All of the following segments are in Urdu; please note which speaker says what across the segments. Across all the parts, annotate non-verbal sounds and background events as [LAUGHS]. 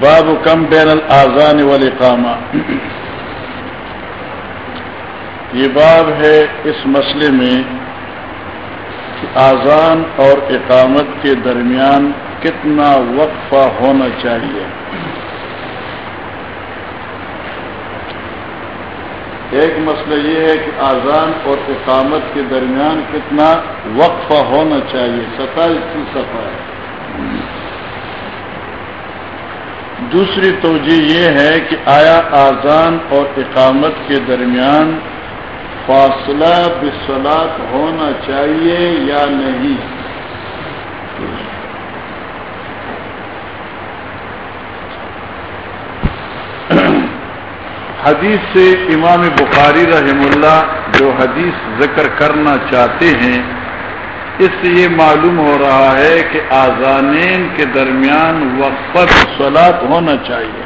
Speaker 1: باب کم بین الآزان والاقامہ یہ باب ہے اس مسئلے میں کہ آزان اور اقامت کے درمیان کتنا وقفہ ہونا چاہیے۔ ایک مسئلہ یہ ہے کہ آزان اور اقامت کے درمیان کتنا وقفہ ہونا چاہیے، ستائیس کی صفحہ ہے۔ دوسری توجہ یہ ہے کہ آیا آزان اور اقامت کے درمیان فاصلہ بسلاط ہونا چاہیے یا نہیں؟ حدیث سے امام بخاری رحم اللہ جو حدیث ذکر کرنا چاہتے ہیں، اس سے یہ معلوم ہو رہا ہے کہ آزانین کے درمیان وقفت سلاد ہونا چاہیے۔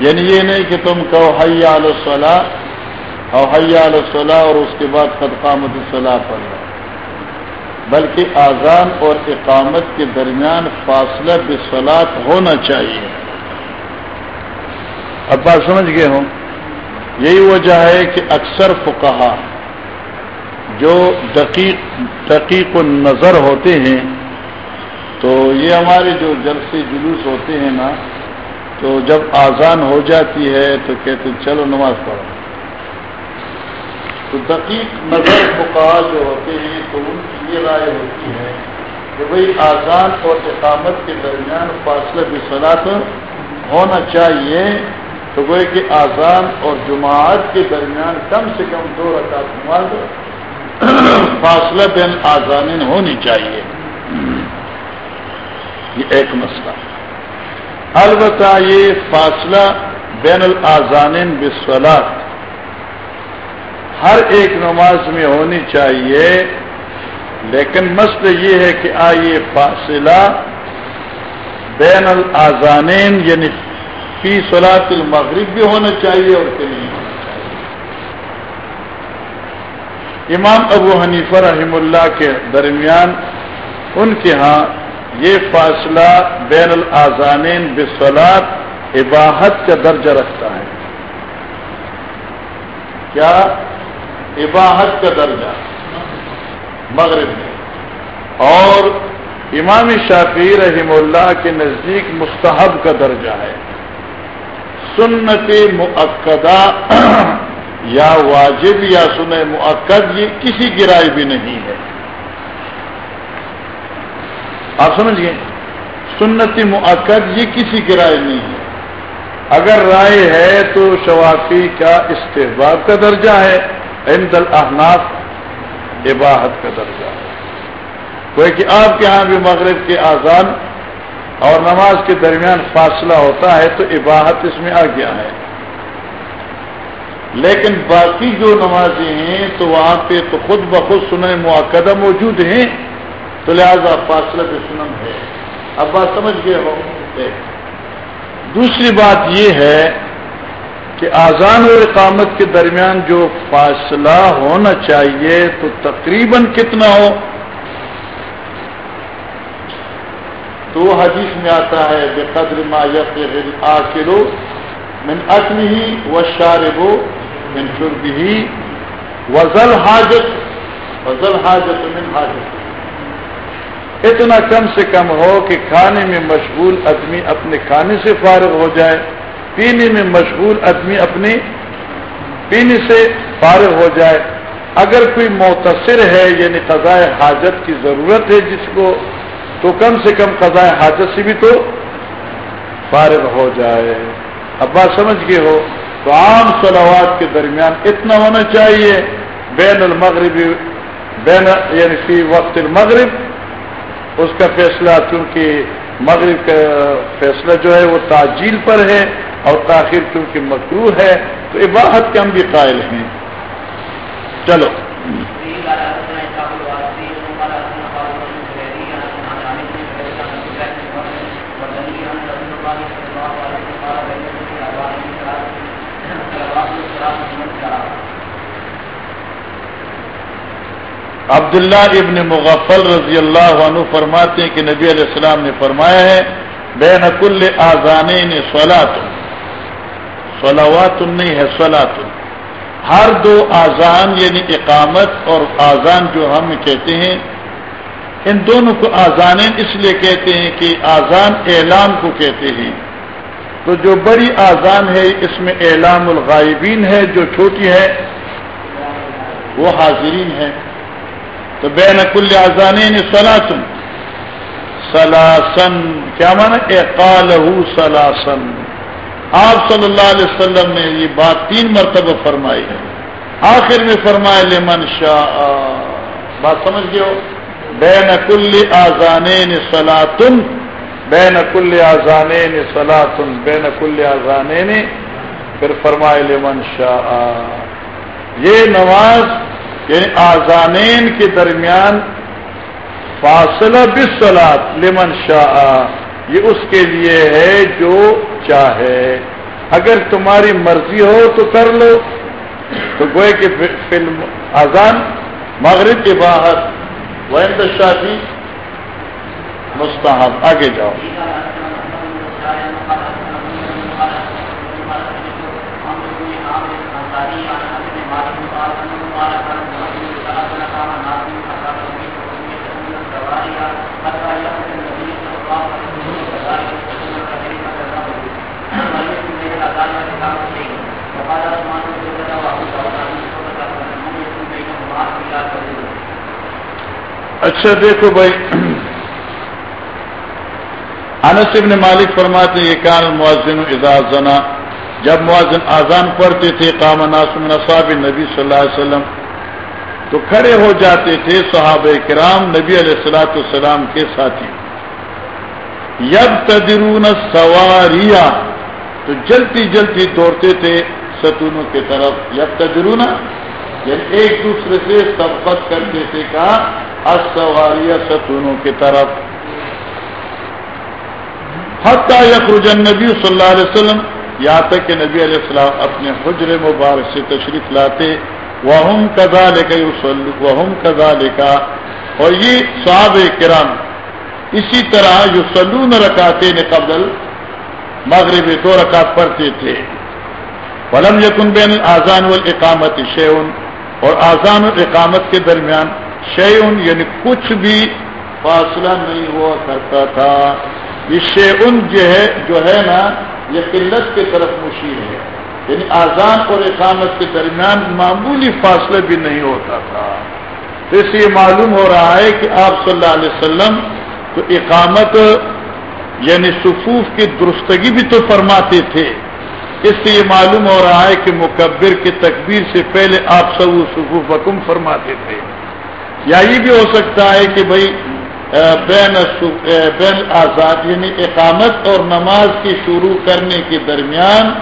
Speaker 1: یعنی یہ نہیں کہ تم کہو حیا الصلاح اور حیا الصلاح اور اس کے بعد قدقامت صلاح پڑھ رہا بلکہ آزان اور اقامت کے درمیان فاصلہ بسلاط ہونا چاہیے۔ اب بات سمجھ گئے ہوں؟ یہی وجہ ہے کہ اکثر فقہا جو دقیق دقیق نظر ہوتے ہیں، تو یہ ہمارے جو جلسے جلوس ہوتے ہیں نا، تو جب آزان ہو جاتی ہے تو کہتے چلو نماز پڑھو۔ تو دقیق نظر فقہا جو ہوتے ہیں تو ان کی یہ رائے ہوتی ہے کہ بھئی آزان اور اقامت کے درمیان فاصلہ بھی صلاح ہونا چاہیے تو وہ کہ آزان اور جماعت کے درمیان کم سے کم دو رکعت نماز فاصلہ بین آزان ہونی چاہیے۔ یہ ایک مسئلہ۔ البتہ یہ فاصلہ بین الآزان بسولات ہر ایک نماز میں ہونی چاہیے، لیکن مسئلہ یہ ہے کہ آئیے فاصلہ بین الآزانین یعنی فی سلاط المغرب بھی ہونا چاہیے اور کہ نہیں ہونا چاہیے۔ امام ابو حنیفہ رحم اللہ کے درمیان ان کے ہاں یہ فاصلہ بین الآزانین بسلاد عباہت کا درجہ رکھتا ہے۔ کیا؟ عباہت کا درجہ، مغرب میں۔ اور امام شافی رحم اللہ کے نزدیک مستحب کا درجہ ہے۔ سنت معقدہ [CLEARS THROAT] یا واجب یا سن معقد یہ کسی کی رائے بھی نہیں ہے۔ آپ سمجھیے سنت معقد یہ کسی کی رائے نہیں ہے۔ اگر رائے ہے تو شوافی کا استحباب کا درجہ ہے۔ عند الاحناف عباہت کا درجہ۔ ہے کوئی کہ آپ کے ہاں بھی مغرب کے آزان اور نماز کے درمیان فاصلہ ہوتا ہے تو عباہت اس میں آ گیا ہے۔ لیکن باقی جو نمازیں ہیں تو وہاں پہ تو خود بخود سنن معقدہ موجود ہیں، تو لہذا فاصلہ پہ سنن ہے۔ اب بات سمجھ گئے ہو؟ دوسری بات یہ ہے کہ آزان اور اقامت کے درمیان جو فاصلہ ہونا چاہیے تو تقریباً کتنا ہو؟ تو حدیث میں آتا ہے بے قدر ما آ کرو من اصل ہی و شارب من شرب ہی وزل حاجت وزل حاجت من حاجت۔ اتنا کم سے کم ہو کہ کھانے میں مشغول آدمی اپنے کھانے سے فارغ ہو جائے۔ پینے میں مشغول آدمی اپنے پینے سے فارغ ہو جائے۔ اگر کوئی متصر ہے یعنی قضاء حاجت کی ضرورت ہے جس کو، تو کم سے کم قضاء حاجت سے بھی تو فارغ ہو جائے۔ اب بات سمجھ گئے ہو؟ تو عام سلوات کے درمیان اتنا ہونا چاہیے۔ بین المغرب، بین یعنی فی وقت المغرب، اس کا فیصلہ کیونکہ مغرب کا فیصلہ جو ہے وہ تاجیل پر ہے۔ اور تاخیر چونکہ مکرو ہے، تو عباہت کے ہم بھی قائل ہیں۔ چلو۔ عبداللہ ابن مغفل رضی اللہ عنہ فرماتے ہیں کہ نبی علیہ السلام نے فرمایا ہے بے نقل آزان نے سولات سولہوات نہیں ہے سولات ہر دو آزان یعنی اقامت اور آزان جو ہم کہتے ہیں، ان دونوں کو آزان اس لیے کہتے ہیں کہ آزان اعلام کو کہتے ہیں۔ تو جو بڑی آزان ہے، اس میں اعلام الغائبین ہے، جو چھوٹی ہے، وہ حاضرین ہے تو بین کل آزان سلاسن سلاسن کیا مانا اقال سلاسن آپ صلی اللہ علیہ وسلم نے یہ بات تین مرتبہ فرمائی ہے۔ آخر میں فرمائے لمن شاہ بات سمجھ گئے ہو؟ بین کل آزان سلاتن بین کل آزان سلاتن بین کل آزان پھر فرمائے لمن شاہ یہ نماز یعنی آزانین کے درمیان فاصلہ بسلات لمن شاہ یہ اس کے لیے ہے جو چاہے۔ اگر تمہاری مرضی ہو تو کر لو۔ تو گوئے کہ فلم آزان مغرب کے باہر وہ شادی مستحب آگے جاؤ۔ اچھا دیکھو بھائی۔ انس ابن مالک فرماتے یہ کان معذن اجازنا جب معذن آزان پڑھتے تھے کام ناسم نصاب نبی صلی اللہ علیہ وسلم، تو کھڑے ہو جاتے تھے صحابہ کرام نبی علیہ السلاۃ السلام کے ساتھی۔ یب تدرون سواریا تو جلدی جلدی دوڑتے تھے ستونوں کی طرف۔ یب تجرون یعنی ایک دوسرے سے سبقت کرتے تھے، کہا ستونوں کی طرف. حتیٰ یخرج نبی صلی اللہ علیہ وسلم یہاں تک کہ نبی علیہ السلام اپنے حجر مبارک سے تشریف لاتے وہ کزا لے کا وہ کزا لے کا اور یہ صحاب کرام اسی طرح جو سلون رکاتے نے قبل مغرب دو رکعت پڑھتے تھے. ولم یکن بین آزان والاقامت شیون اور آزان و اقامت کے درمیان شیون یعنی کچھ بھی فاصلہ نہیں ہوا کرتا تھا۔ یہ شیون جو ہے جو ہے نا، یہ قلت کی طرف مشیر ہے۔ یعنی آزان اور اقامت کے درمیان معمولی فاصلے بھی نہیں ہوتا تھا۔ تو اس یہ معلوم ہو رہا ہے کہ آپ صلی اللہ علیہ وسلم تو اقامت یعنی صفوف کی درستگی بھی تو فرماتے تھے۔ اس سے یہ معلوم ہو رہا ہے کہ مکبر کی تکبیر سے پہلے آپ سب صفوف حکم فرماتے تھے۔ یا یہ بھی ہو سکتا ہے کہ بھائی بین بین آزاد یعنی اقامت اور نماز کی شروع کرنے کے درمیان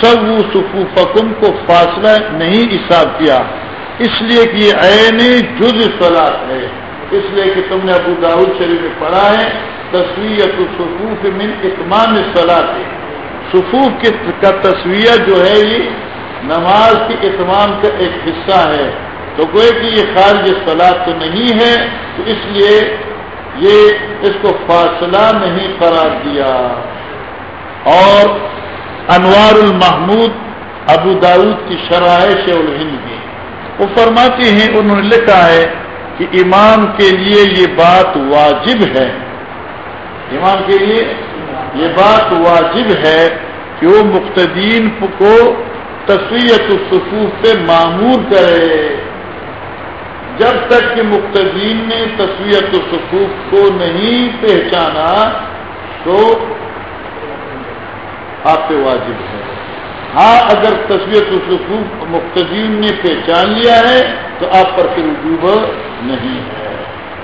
Speaker 1: سب صفوفکم کو فاصلہ نہیں حساب کیا۔ اس لیے کہ یہ عین جز سلاد ہے۔ اس لیے کہ تم نے ابو داود شریف میں پڑھا ہے تصویر صفوف من اتمام سلاد ہے صفوف کا تصویر جو ہے یہ نماز کے اتمام کا ایک حصہ ہے۔ تو کوئی کہ یہ خارج سلاد تو نہیں ہے، تو اس لیے یہ اس کو فاصلہ نہیں قرار دیا۔ اور انوار المحمود ابو داود کی شرائش الہند کی وہ فرماتے ہیں، انہوں نے لکھا ہے کہ امام کے لیے یہ بات واجب ہے۔ امام کے لیے یہ بات واجب ہے کہ وہ مقتدین کو تصویت الصفوف پہ معمور کرے۔ جب تک کہ مقتدین نے تصویت و سکوف کو نہیں پہچانا تو آپ پہ واجب ہے۔ ہاں اگر تصویت و سکوف مقتدین نے پہچان لیا ہے تو آپ پر پھر وجوب نہیں ہے۔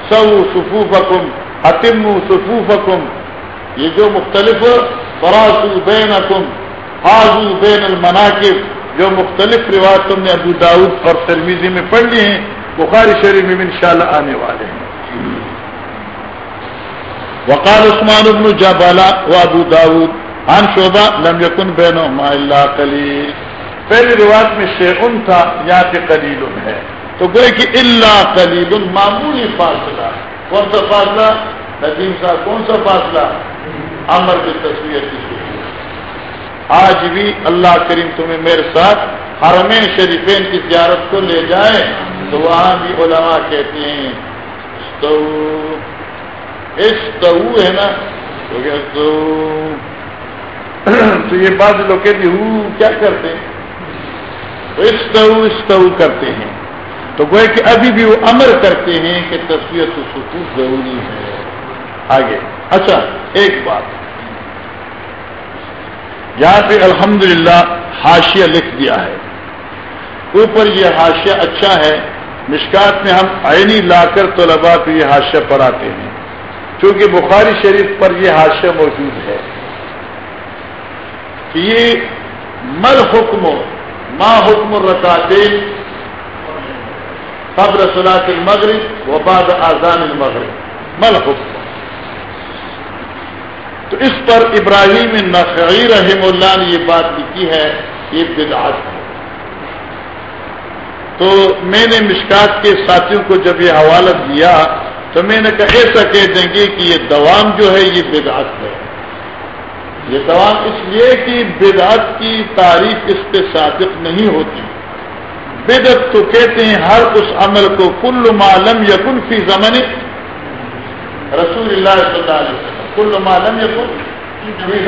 Speaker 1: سو سفوف حکم حتم سفوف حکم یہ جو مختلف فراس بین حکم حاضو بین المناقب جو مختلف روایتوں نے ابو داود اور ترمیزی میں پڑھ لی ہیں بخاری شریف میں انشاءاللہ آنے والے ہیں۔ وقال عثمان ابن جابالا و ابو داود عن شعبہ لم یکن بینہما اللہ قلیل۔ پہلی روایت میں شیخن تھا یا کہ قلیل ہے۔ تو گوئے کہ اللہ قلیل معمولی فاصلہ۔ کون سا فاصلہ؟ ندیم صاحب کون سا فاصلہ؟ امر کی تصویر کی۔ آج بھی اللہ کریم تمہیں میرے ساتھ حرمین شریفین کی زیارت کو لے جائے تو وہاں بھی علماء کہتے ہیں استو ہے نا؟ تو یہ بعض لوگ کہتے ہوں کیا کرتے ہیں؟ استو استو کرتے ہیں۔ تو گوئے کہ ابھی بھی وہ امر کرتے ہیں کہ تصویر تو سکون ضروری ہے۔ آگے۔ اچھا ایک بات۔ یہاں پہ الحمدللہ حاشیہ لکھ دیا ہے۔ اوپر یہ حاشیہ اچھا ہے۔ مشکات میں ہم عینی لا کر طلبا کو یہ حاشیہ پڑھاتے ہیں۔ کیونکہ بخاری شریف پر یہ حاشیہ موجود ہے۔ کہ یہ مل حکم ما حکم رکاتے قبر صلاح المغرب و بعد آزان المغرب۔ مل حکم۔ تو اس پر ابراہیم نقی رحم اللہ نے یہ بات لکھی ہے، یہ بدعت ہے۔ تو میں نے مشکات کے ساتھیوں کو جب یہ حوالہ دیا تو میں نے کہا، ایسا کہہ دیں گے کہ یہ دوام جو ہے، یہ بدعت ہے۔ یہ دوام اس لیے کہ بدعت کی تعریف اس پہ صادق نہیں ہوتی۔ بدعت تو کہتے ہیں، ہر اس عمل کو کل معلوم یا کل فی زمن رسول اللہ صلی اللہ علیہ وسلم۔ کل معلوم یا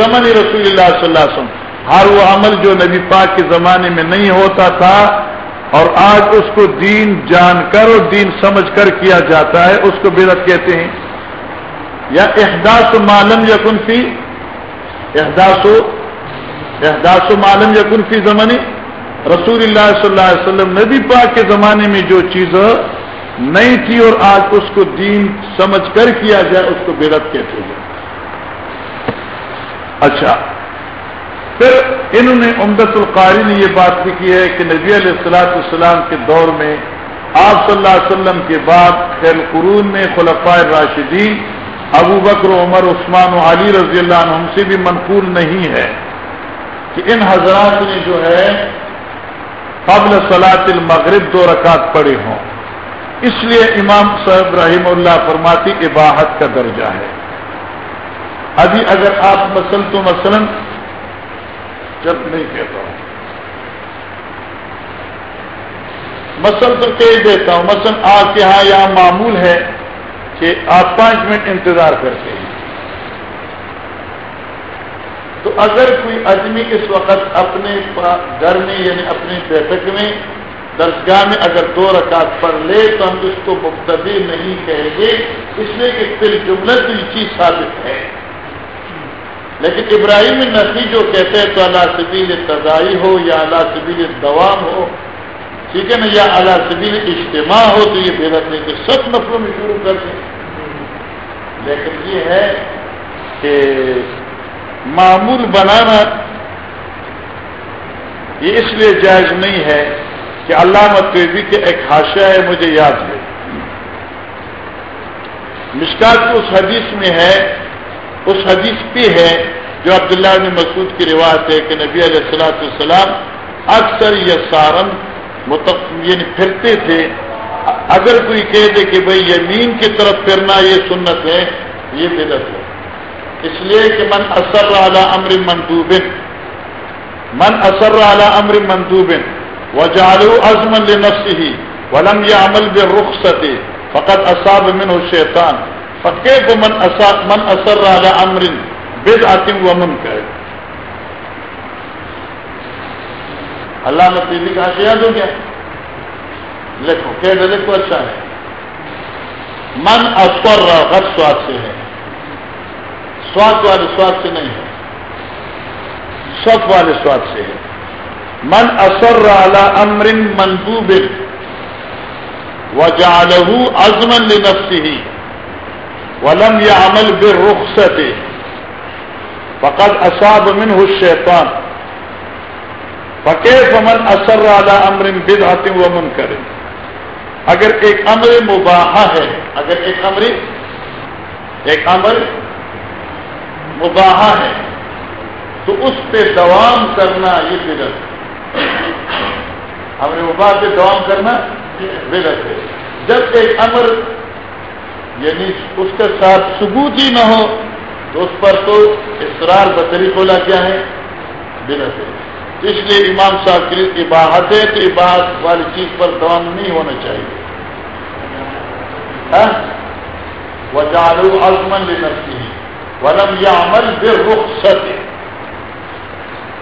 Speaker 1: زمن رسول اللہ صلی اللہ علیہ وسلم۔ ہر وہ عمل جو نبی پاک کے زمانے میں نہیں ہوتا تھا اور آج اس کو دین جان کر اور دین سمجھ کر کیا جاتا ہے، اس کو بدت کہتے ہیں۔ یا احداث معلوم یا کنفی احداث احداث معلوم یا کنفی زمانی رسول اللہ صلی اللہ علیہ وسلم۔ نبی پاک کے زمانے میں جو چیز نہیں تھی اور آج اس کو دین سمجھ کر کیا جائے، اس کو بدت کہتے ہیں۔ اچھا۔ پھر انہوں نے امدت القاری نے یہ بات لکھی ہے کہ نبی علیہ السلاۃ السلام کے دور میں آپ صلی اللہ علیہ وسلم کے بعد خیر قرون میں خلفۂ راشدین ابو بکر، عمر، عثمان و علی رضی اللہ عنہ سے بھی منقول نہیں ہے کہ ان حضرات نے جو ہے قبل صلاح المغرب دو رکعت پڑے ہوں۔ اس لیے امام صاحب رحیم اللہ فرماتی عباہت کا درجہ ہے۔ ابھی اگر آپ مسل تو مثلاً جب نہیں کہتا ہوں۔ مسل تو کہہ دیتا ہوں، مثلاً آپ کے یہاں یہاں معمول ہے کہ آپ پانچ منٹ انتظار کرتے ہیں۔ تو اگر کوئی آدمی اس وقت اپنے گھر میں یعنی اپنی بیٹھک میں، درسگاہ میں اگر دو رکعت پڑھ لے تو ہم اس کو مقتدی نہیں کہیں گے۔ اس لیے کہ پھر جملہ تو یہ چیز ثابت ہے۔ لیکن ابراہیم نسی جو کہتے ہیں تو اللہ سبیل تزائی ہو یا اللہ سبیل دوام ہو، ٹھیک ہے نا؟ یا اللہ سبیل اجتماع ہو تو یہ بےحد نہیں کہ سب نفروں میں شروع کر دیں۔ لیکن یہ ہے کہ معمول بنانا یہ اس لیے جائز نہیں ہے کہ اللہ متویبی کے ایک حاشہ ہے، مجھے یاد ہے۔ مشکات اس حدیث میں ہے اس حدیث پہ ہے جو عبداللہ نے مسعود کی روایت ہے کہ نبی علیہ السلاۃ السلام اکثر یہ سارن یعنی پھرتے تھے۔ اگر کوئی کہہ دے کہ بھائی یمین کی طرف پھرنا یہ سنت ہے، یہ بدت ہے۔ اس لیے کہ من اثر اعلی امر منتوبن من اثر اعلی امر منتوبن و جالو ازمن ہی ولم یہ عمل بے رخ فقط اصاب من ہو شیطان پکے من اثر من اثر راجا امرن بد آتم و من کرے اللہ نے کا یاد ہو گیا لکھو کہہ دے لکھو اچھا ہے۔ من اثر غیر سواد سے ہے۔ سواد والے سواد سے نہیں ہے۔ سوت والے سواد سے ہے۔ من اثر رالا امرن منبوب و جالہ ازمن ہی ولم یا عمل بے رخ فقط اصاب من ہو شیطان فقیر فمن اثر اعلیٰ امر بد آتے وہ من کرے اگر ایک امر مباح ہے، اگر ایک امر ایک امر مباح ہے، تو اس پہ دوام کرنا یہ بدت امر مباح پہ دوام کرنا بدت ہے۔ جب ایک امر یعنی اس کے ساتھ ثبوت ہی نہ ہو تو اس پر تو اسرار بدری کھولا کیا ہے؟ بدت اس لیے امام صاحب کی عباہت ہے تو عباہت والی چیز پر دوام نہیں ہونا چاہیے۔ ہاں؟ وہ جالو ہے ولم یا عمل بے رخ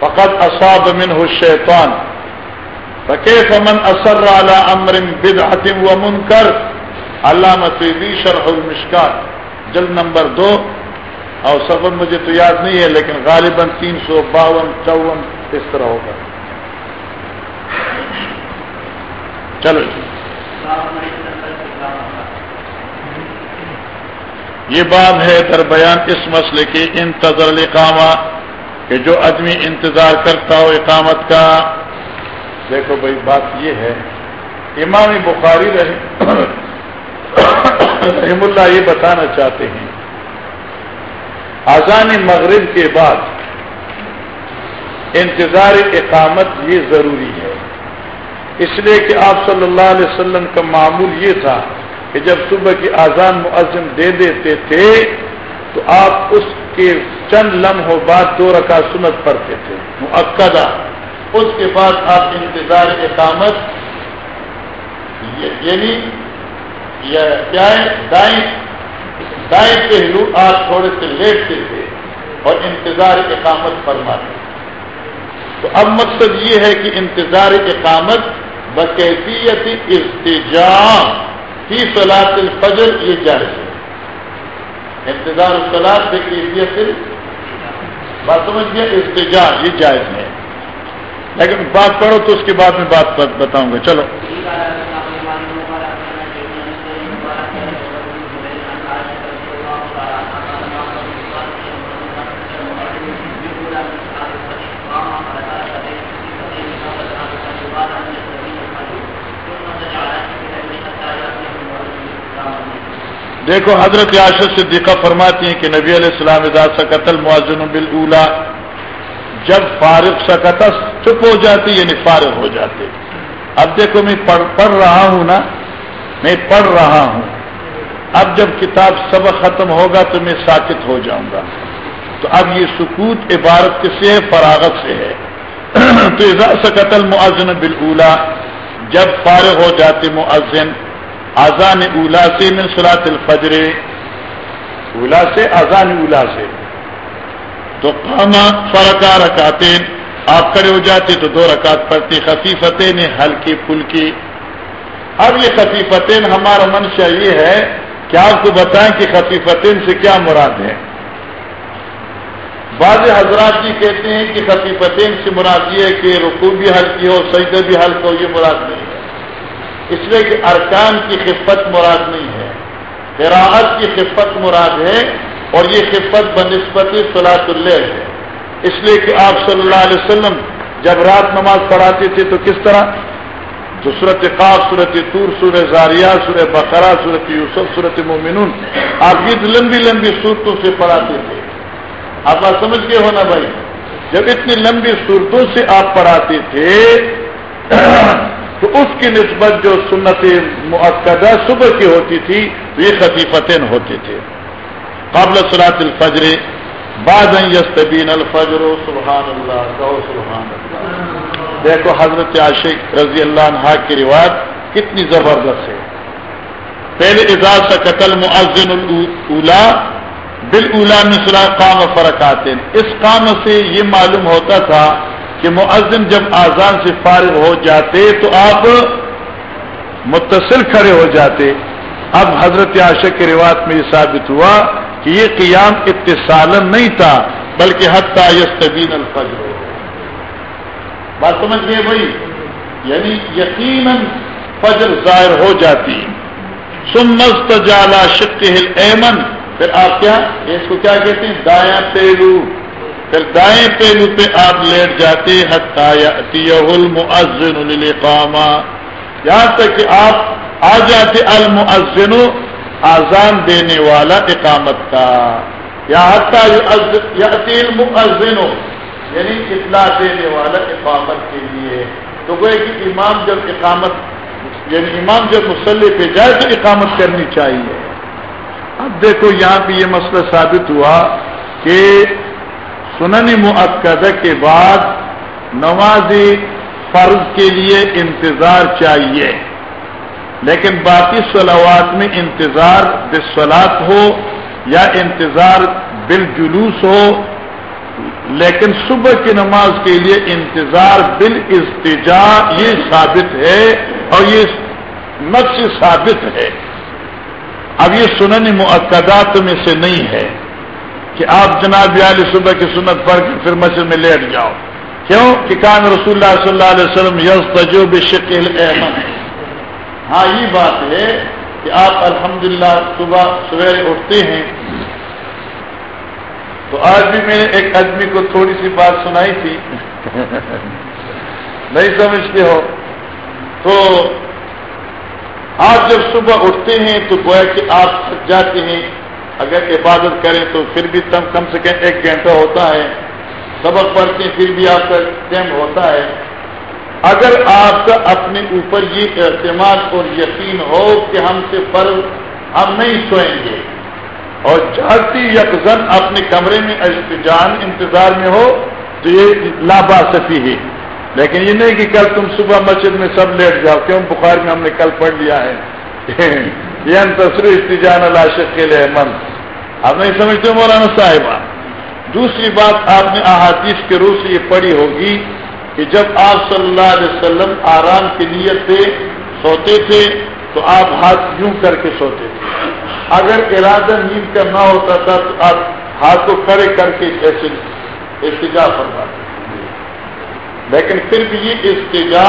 Speaker 1: فقط اصاب من ہو شیطان فقیف من اثر اعلی امر بد حتم و من شرح المشکات، جلد نمبر دو۔ اور سفر مجھے تو یاد نہیں ہے، لیکن غالباً تین سو باون، چون اس طرح ہوگا۔ چلو۔ یہ بات ہے در بیان اس مسئلے کی انتظر اقامہ کہ جو آدمی انتظار کرتا ہو اقامت کا۔ دیکھو بھائی، بات یہ ہے، امام بخاری رہے رحم اللہ یہ بتانا چاہتے ہیں۔ آزان مغرب کے بعد انتظار اقامت یہ ضروری ہے۔ اس لیے کہ آپ صلی اللہ علیہ وسلم کا معمول یہ تھا کہ جب صبح کی آزان معظم دے دیتے تھے، تو آپ اس کے چند لمحوں بعد دو رکا سنت پڑھتے تھے معقدہ اس کے بعد آپ انتظار اقامت یعنی کیا ہے دائیں دائیں پہلو آپ تھوڑے سے لیٹتے تھے اور انتظار اقامت فرماتے تو اب مقصد یہ ہے کہ انتظار اقامت بکیفیت ارتجام کی سلاد الفجر یہ جائز ہے۔ انتظار السلاد سے کیفیت بات سمجھ گیا ارتجام یہ جائز ہے۔ لیکن بات پڑھو تو اس کے بعد میں بات بتاؤں گا۔ چلو۔ دیکھو حضرت عاشر صدیقہ فرماتی ہیں کہ نبی علیہ السلام ادا کا قتل معذن بلا جب فارغ سکت چپ ہو جاتی یعنی فارغ ہو جاتے اب دیکھو میں پڑھ پڑھ رہا ہوں نا، میں پڑھ رہا ہوں۔ اب جب کتاب سبق ختم ہوگا تو میں ساکت ہو جاؤں گا۔ تو اب یہ سکوت عبارت کس سے ہے، فراغت سے ہے۔ تو سکت المعزن بلا جب فارغ ہو جاتے معذن آزان اولا سے من سلاط الفجر. اولا سے آزان اولا سے. تو کاما فرقا رکاتے آپ کھڑے ہو جاتے تو دو رکعت پڑتے خفیفتیں نے ہلکی پھلکی. اب یہ خفیفتیں ہمارا منشا یہ ہے کہ آپ کو بتائیں کہ خفیفتیں سے کیا مراد ہے. بعض حضرات جی کہتے ہیں کہ خفیفتیں سے مراد یہ ہے کہ رکو بھی ہلکی ہو، سجدہ بھی ہلکا ہو، یہ مراد نہیں. ہے اس لیے کہ ارکان کی خفت مراد نہیں ہے، قراءت کی خفت مراد ہے اور یہ خفت بنسبت صلاح اللہ ہے۔ اس لیے کہ آپ صلی اللہ علیہ وسلم جب رات نماز پڑھاتے تھے تو کس طرح؟ تو صورت قاف صورت طور سور زاریہ سور بقرہ صورت یوسف صورت مومنون، آپ یہ لمبی لمبی صورتوں سے پڑھاتے تھے۔ آپ بات سمجھ گئے ہونا بھائی؟ جب اتنی لمبی صورتوں سے آپ پڑھاتے تھے تو اس کی نسبت جو سنت معقدہ صبح کی ہوتی تھی، یہ خطیفتین ہوتے تھے۔ قبل صلاح الفجر، بعد یستبین الفجر سبحان اللہ سبحان اللہ دیکھو حضرت عاشق رضی اللہ عنہ کی روایت کتنی زبردست ہے۔ پہلے اعزاز کا قتل معذن الا بال اولا نسلا قام فرق آتے اس کام سے یہ معلوم ہوتا تھا کہ معذن جب آزان سے فارغ ہو جاتے تو آپ متصل کھڑے ہو جاتے۔ اب حضرت عاشق کی روایت میں یہ ثابت ہوا کہ یہ قیام اتصالن نہیں تھا، بلکہ حد یستبین الفجر۔ بات سمجھ گئے بھائی؟ یعنی یقیناً فجر ظاہر ہو جاتی۔ سمست جالا شک ایمن پھر آپ کیا؟ اس کو کیا کہتے ہیں؟ دایاں پہلو پھر دائیں پہلو پہ آپ لیٹ جاتے القامہ یہاں تک کہ آپ آ جاتے المعزن آزان دینے والا اقامت کا۔ یا حتی المعزن یعنی اطلاع دینے والا اقامت کے لیے۔ تو وہ کہ امام جب اقامت یعنی امام جب مسلح پہ جائے تو اقامت کرنی چاہیے۔ اب دیکھو یہاں پہ یہ مسئلہ ثابت ہوا کہ سنن معقدہ کے بعد نماز فرض کے لیے انتظار چاہیے۔ لیکن باقی سلوات میں انتظار بسلاط ہو یا انتظار بالجلوس ہو، لیکن صبح کی نماز کے لیے انتظار بال یہ ثابت ہے اور یہ نقش ثابت ہے۔ اب یہ سنن معقدات میں سے نہیں ہے۔ کہ آپ جناب علی صبح کی سنت پڑھ کے پھر مسجد میں لیٹ جاؤ۔ کیوں؟ کہ کان رسول اللہ صلی اللہ علیہ وسلم یس تجوب شکل احمد ہاں یہ بات ہے کہ آپ الحمدللہ صبح سویرے اٹھتے ہیں۔ تو آج بھی میں نے ایک آدمی کو تھوڑی سی بات سنائی تھی۔ نہیں سمجھتے ہو۔ تو آپ جب صبح اٹھتے ہیں تو گویا کہ آپ تھک جاتے ہیں۔ اگر عبادت کریں تو پھر بھی تم کم سے کم ایک گھنٹہ ہوتا ہے سبق پڑھتے پھر بھی آپ کا ٹائم ہوتا ہے۔ اگر آپ کا اپنے اوپر یہ اعتماد اور یقین ہو کہ ہم سے فرض ہم نہیں سوئیں گے، اور جاتی یکزن اپنے کمرے میں جان انتظار میں ہو، تو یہ لاباسفی ہے۔ لیکن یہ نہیں کہ کل تم صبح مسجد میں سب لیٹ جاؤ، کیوں؟ بخار میں ہم نے کل پڑھ لیا ہے۔ [LAUGHS] یہ انتصر استجان الاشق کے لیے من. آپ نہیں سمجھتے مولانا صاحبہ؟ دوسری بات آپ نے احادیث کے روح سے یہ پڑھی ہوگی کہ جب آپ صلی اللہ علیہ وسلم آرام کی نیت سے سوتے تھے تو آپ ہاتھ یوں کر کے سوتے تھے۔ اگر ارادہ نیند کا نہ ہوتا تھا تو آپ ہاتھ کو کھڑے کر کے ایسے استجا فرما لیکن پھر بھی یہ استجا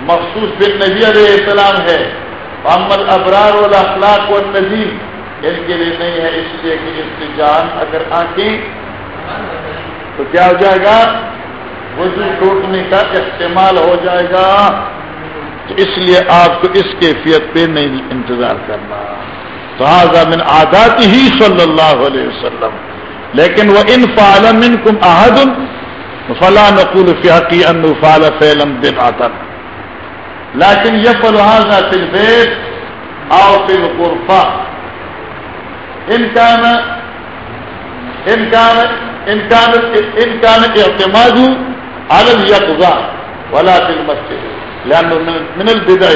Speaker 1: مخصوص بن نبی علیہ السلام ہے۔ محمد ابرار والاخلاق و نظیم ان کے لیے نہیں ہے اس لیے کہ استجان اگر آنکھیں، تو کیا ہو جائے گا؟ وضو ٹوٹنے کا استعمال ہو جائے گا۔ تو اس لیے آپ کو اس کیفیت پہ نہیں انتظار کرنا۔ تو من آدات ہی صلی اللہ علیہ وسلم۔ لیکن وہ ان فعالم کم احد فلاں نقول فیاقی ان فال فیلم بن آتن لیکن یہ فلحاظہ فل بیت آؤ فل قرفا انکان انکان انکان انکان اعتماد عالم یقزا ولا فل مسجد لان من البدع.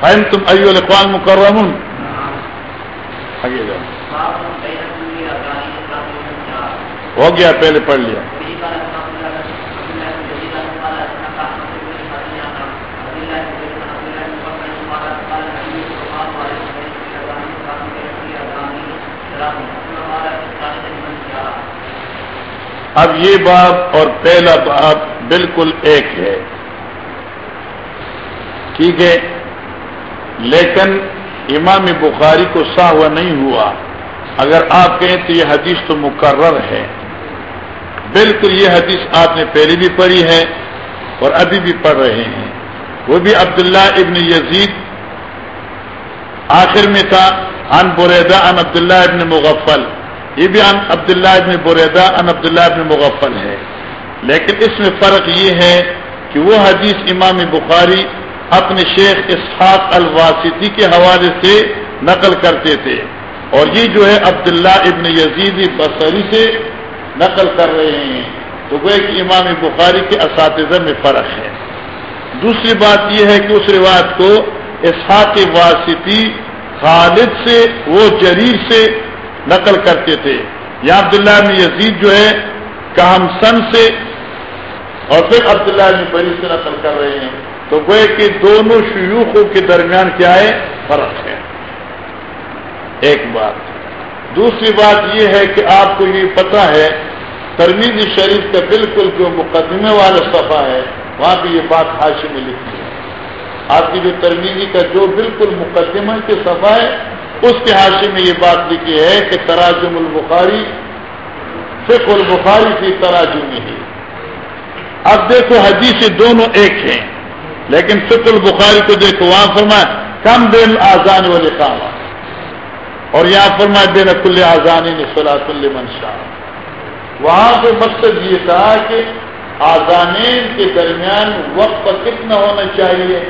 Speaker 1: فانتم ایو الاخوان مکرمون آگے جاؤ ہو گیا پہلے پڑھ لیا۔ اب یہ باب اور پہلا باب بالکل ایک ہے۔ ٹھیک ہے۔ لیکن امام بخاری کو ہوا نہیں ہوا۔ اگر آپ کہیں تو یہ حدیث تو مقرر ہے۔ بالکل یہ حدیث آپ نے پہلے بھی پڑھی ہے اور ابھی بھی پڑھ رہے ہیں۔ وہ بھی عبداللہ ابن یزید۔ آخر میں تھا ان بریدا ان عبداللہ ابن مغفل۔ یہ بھی ان عبداللہ ابن بریدا ان عبداللہ ابن مغفل ہے۔ لیکن اس میں فرق یہ ہے کہ وہ حدیث امام بخاری اپنے شیخ اسحاق الواسطی کے حوالے سے نقل کرتے تھے۔ اور یہ جو ہے عبداللہ ابن یزید بصری سے نقل کر رہے ہیں۔ تو وہ کہ امام بخاری کے اساتذہ میں فرق ہے۔ دوسری بات یہ ہے کہ اس روایت کو اسحاق واسطی خالد سے، وہ جریر سے نقل کرتے تھے۔ یا عبداللہ ابن یزید جو ہے کام سن سے، اور پھر عبداللہ ابن بری سے نقل کر رہے ہیں۔ تو وہ کہ دونوں شیوخوں کے درمیان کیا ہے؟ فرق ہے۔ ایک بات۔ دوسری بات یہ ہے کہ آپ کو یہ پتا ہے ترمیزی شریف کا بالکل جو مقدمے والا صفحہ ہے، وہاں پہ یہ بات حاشی میں لکھی ہے۔ آپ کی جو ترمیزی کا جو بالکل مقدمہ کے صفحہ ہے اس کے حاشی میں یہ بات لکھی ہے کہ تراجم البخاری فکر البخاری کی طرح ہی اب دیکھو حدیث دونوں ایک ہیں، لیکن فکر البخاری کو دیکھو، وہاں فرمایا، کم دن آزان والے کام اور یہاں فرمایا، بین کل آزانی نے سلا کل منشا وہاں پہ مقصد یہ تھا کہ آزانین کے درمیان وقت کتنا ہونا چاہیے۔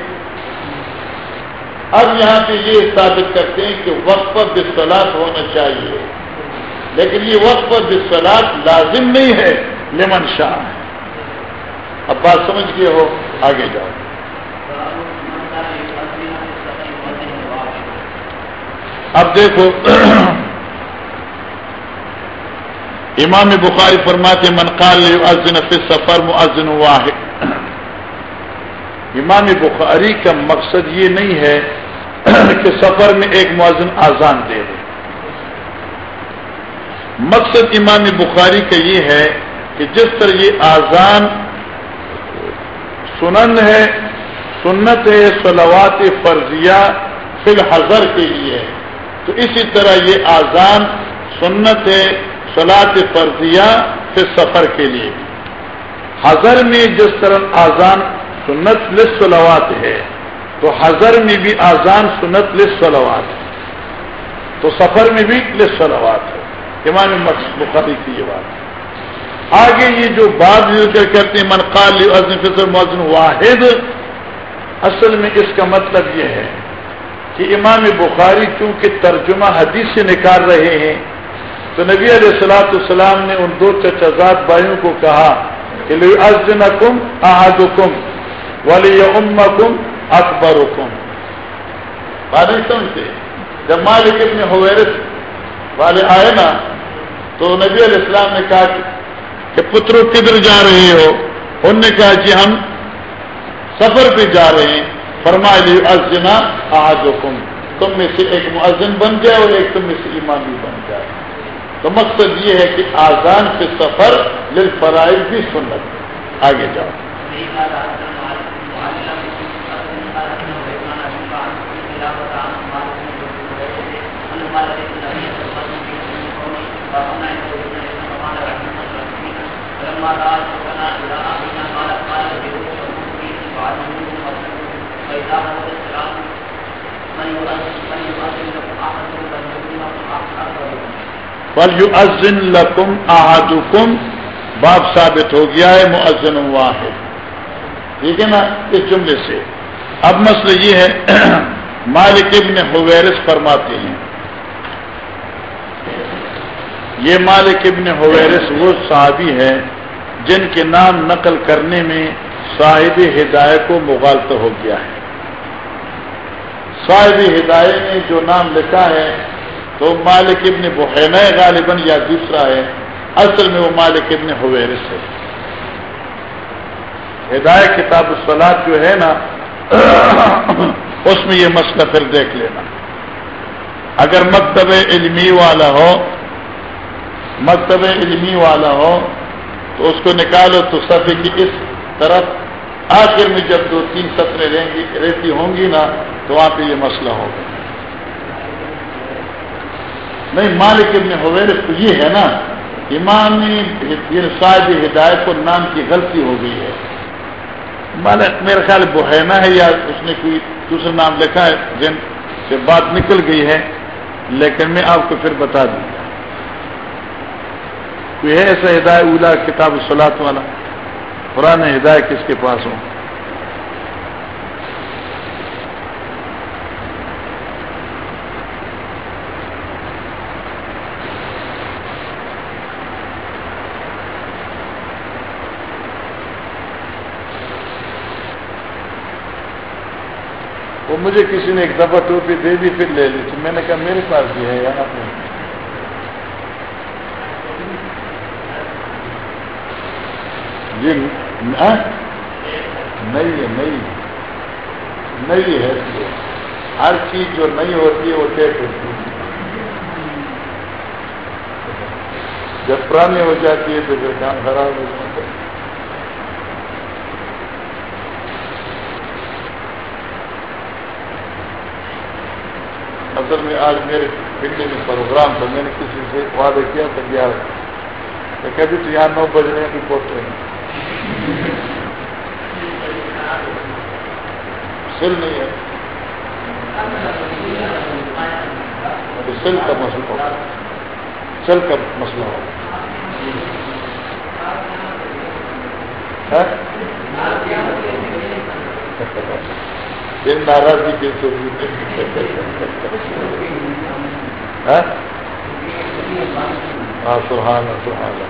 Speaker 1: اب یہاں پہ یہ ثابت کرتے ہیں کہ وقت پر بسلاط ہونا چاہیے۔ لیکن یہ وقت پر بسلاط لازم نہیں ہے، لمن شاہ۔ اب بات سمجھ گئے ہو، آگے جاؤ۔ اب دیکھو، امام بخاری فرماتے منقال فی سفر مؤذن واحد. امام بخاری کا مقصد یہ نہیں ہے [CLEARS THROAT] کہ سفر میں ایک مؤذن آزان دے دے۔ مقصد امام بخاری کا یہ ہے کہ جس طرح یہ آزان سنن ہے، سنت ہے سلوات فرضیہ فی الحضر کے لیے تو اسی طرح یہ آزان سنت ہے سلاد فرضیہ سے سفر کے لیے۔ حضر میں جس طرح آزان سنت لسلوات ہے تو حضر میں بھی آزان سنت لسلوات ہے۔ تو سفر میں بھی لسلوات ہے۔ امام بخاری کی یہ بات آگے یہ جو بات کر کہتے ہیں منقال فصل موزن واحد اصل میں اس کا مطلب یہ ہے کہ امام بخاری چونکہ ترجمہ حدیث سے نکال رہے ہیں، تو نبی علیہ السلاۃ السلام نے ان دو چچازاد بھائیوں کو کہا کہ ازن کم احد کم ولی ام کم اکبر حکم بات سمجھتے جب مالک ابن حویرس والے آئے نا، تو نبی علیہ السلام نے کہا کہ پترو کدھر جا رہے ہو؟ انہوں نے کہا کہ ہم سفر پہ جا رہے ہیں۔ فرما لی ازنا احد تم میں سے ایک مؤذن بن جائے اور ایک تم میں سے ایمان بھی بن جائے۔ تو مقصد یہ ہے کہ آزان سے سفر لل فرائض بھی سنت۔ آگے جاؤ۔ ازن لکم احدکم باب ثابت ہو گیا ہے، مؤذن واحد۔ ٹھیک ہے نا؟ اس جملے سے۔ اب مسئلہ یہ ہے، [CLEARS THROAT] مالک ابن حویرس فرماتے ہیں۔ یہ مالک ابن حویرس وہ صحابی ہے جن کے نام نقل کرنے میں صاحب ہدایت کو مغالط ہو گیا ہے۔ صاحب ہدایت نے جو نام لکھا ہے تو مالک ابن بحین غالباً یا دوسرا ہے۔ اصل میں وہ مالک ابن حویرس ہے۔ ہدایت کتاب السلاد جو ہے نا، اس میں یہ مسئلہ پھر دیکھ لینا۔ اگر مکتب علمی والا ہو، مکتب علمی والا ہو تو اس کو نکالو تو صفحے کی اس طرف۔ آخر میں جب دو تین سطریں رہتی ہوں گی نا، تو وہاں پہ یہ مسئلہ ہوگا۔ نہیں، مالک ابن حویرس تو یہ ہے نا امام صاحب ہدایت کو نام کی غلطی ہو گئی ہے۔ مالک میرا خیال بحینا ہے یا اس نے کوئی دوسرا نام لکھا ہے، جن سے بات نکل گئی ہے، لیکن میں آپ کو پھر بتا دوں۔ گا کوئی ہے ایسا ہدایت اولا کتاب سلاد والا۔ قرآن ہدایت کس کے پاس ہوں؟ وہ مجھے کسی نے ایک دفعہ ٹوپی دے دی، پھر لے لی۔ تھی میں نے کہا میرے پاس بھی ہے یہاں پہ جی ہاں؟ نہیں ہے نہیں ہے۔ ہر چیز جو نہیں ہوتی ہے، وہ ٹیک ہوتی ہے۔ جب پرانی ہو جاتی ہے تو پھر کام خراب ہو جاتا ہے۔ اصل میں آج میرے پنڈی میں پروگرام تھا، میں نے کسی سے وعدہ کیا تھا، گیارہ۔ کبھی جی تو یہاں نو بج رہے ہیں پہنچ رہے ہیں سل نہیں ہے۔ سل کا مسئلہ ہوگا سل کا مسئلہ ہوگا ہاں؟ ناراضگی کے ہاں؟, ہاں؟ سبحان سبحان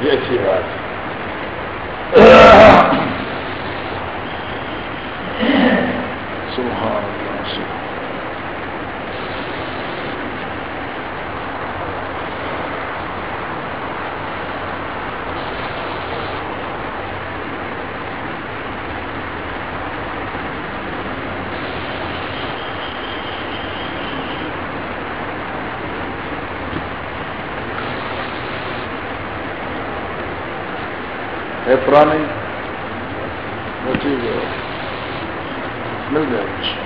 Speaker 1: یہ اچھی بات۔ ہے سبحان ہے پرانی ٹھیک ہے مل جائے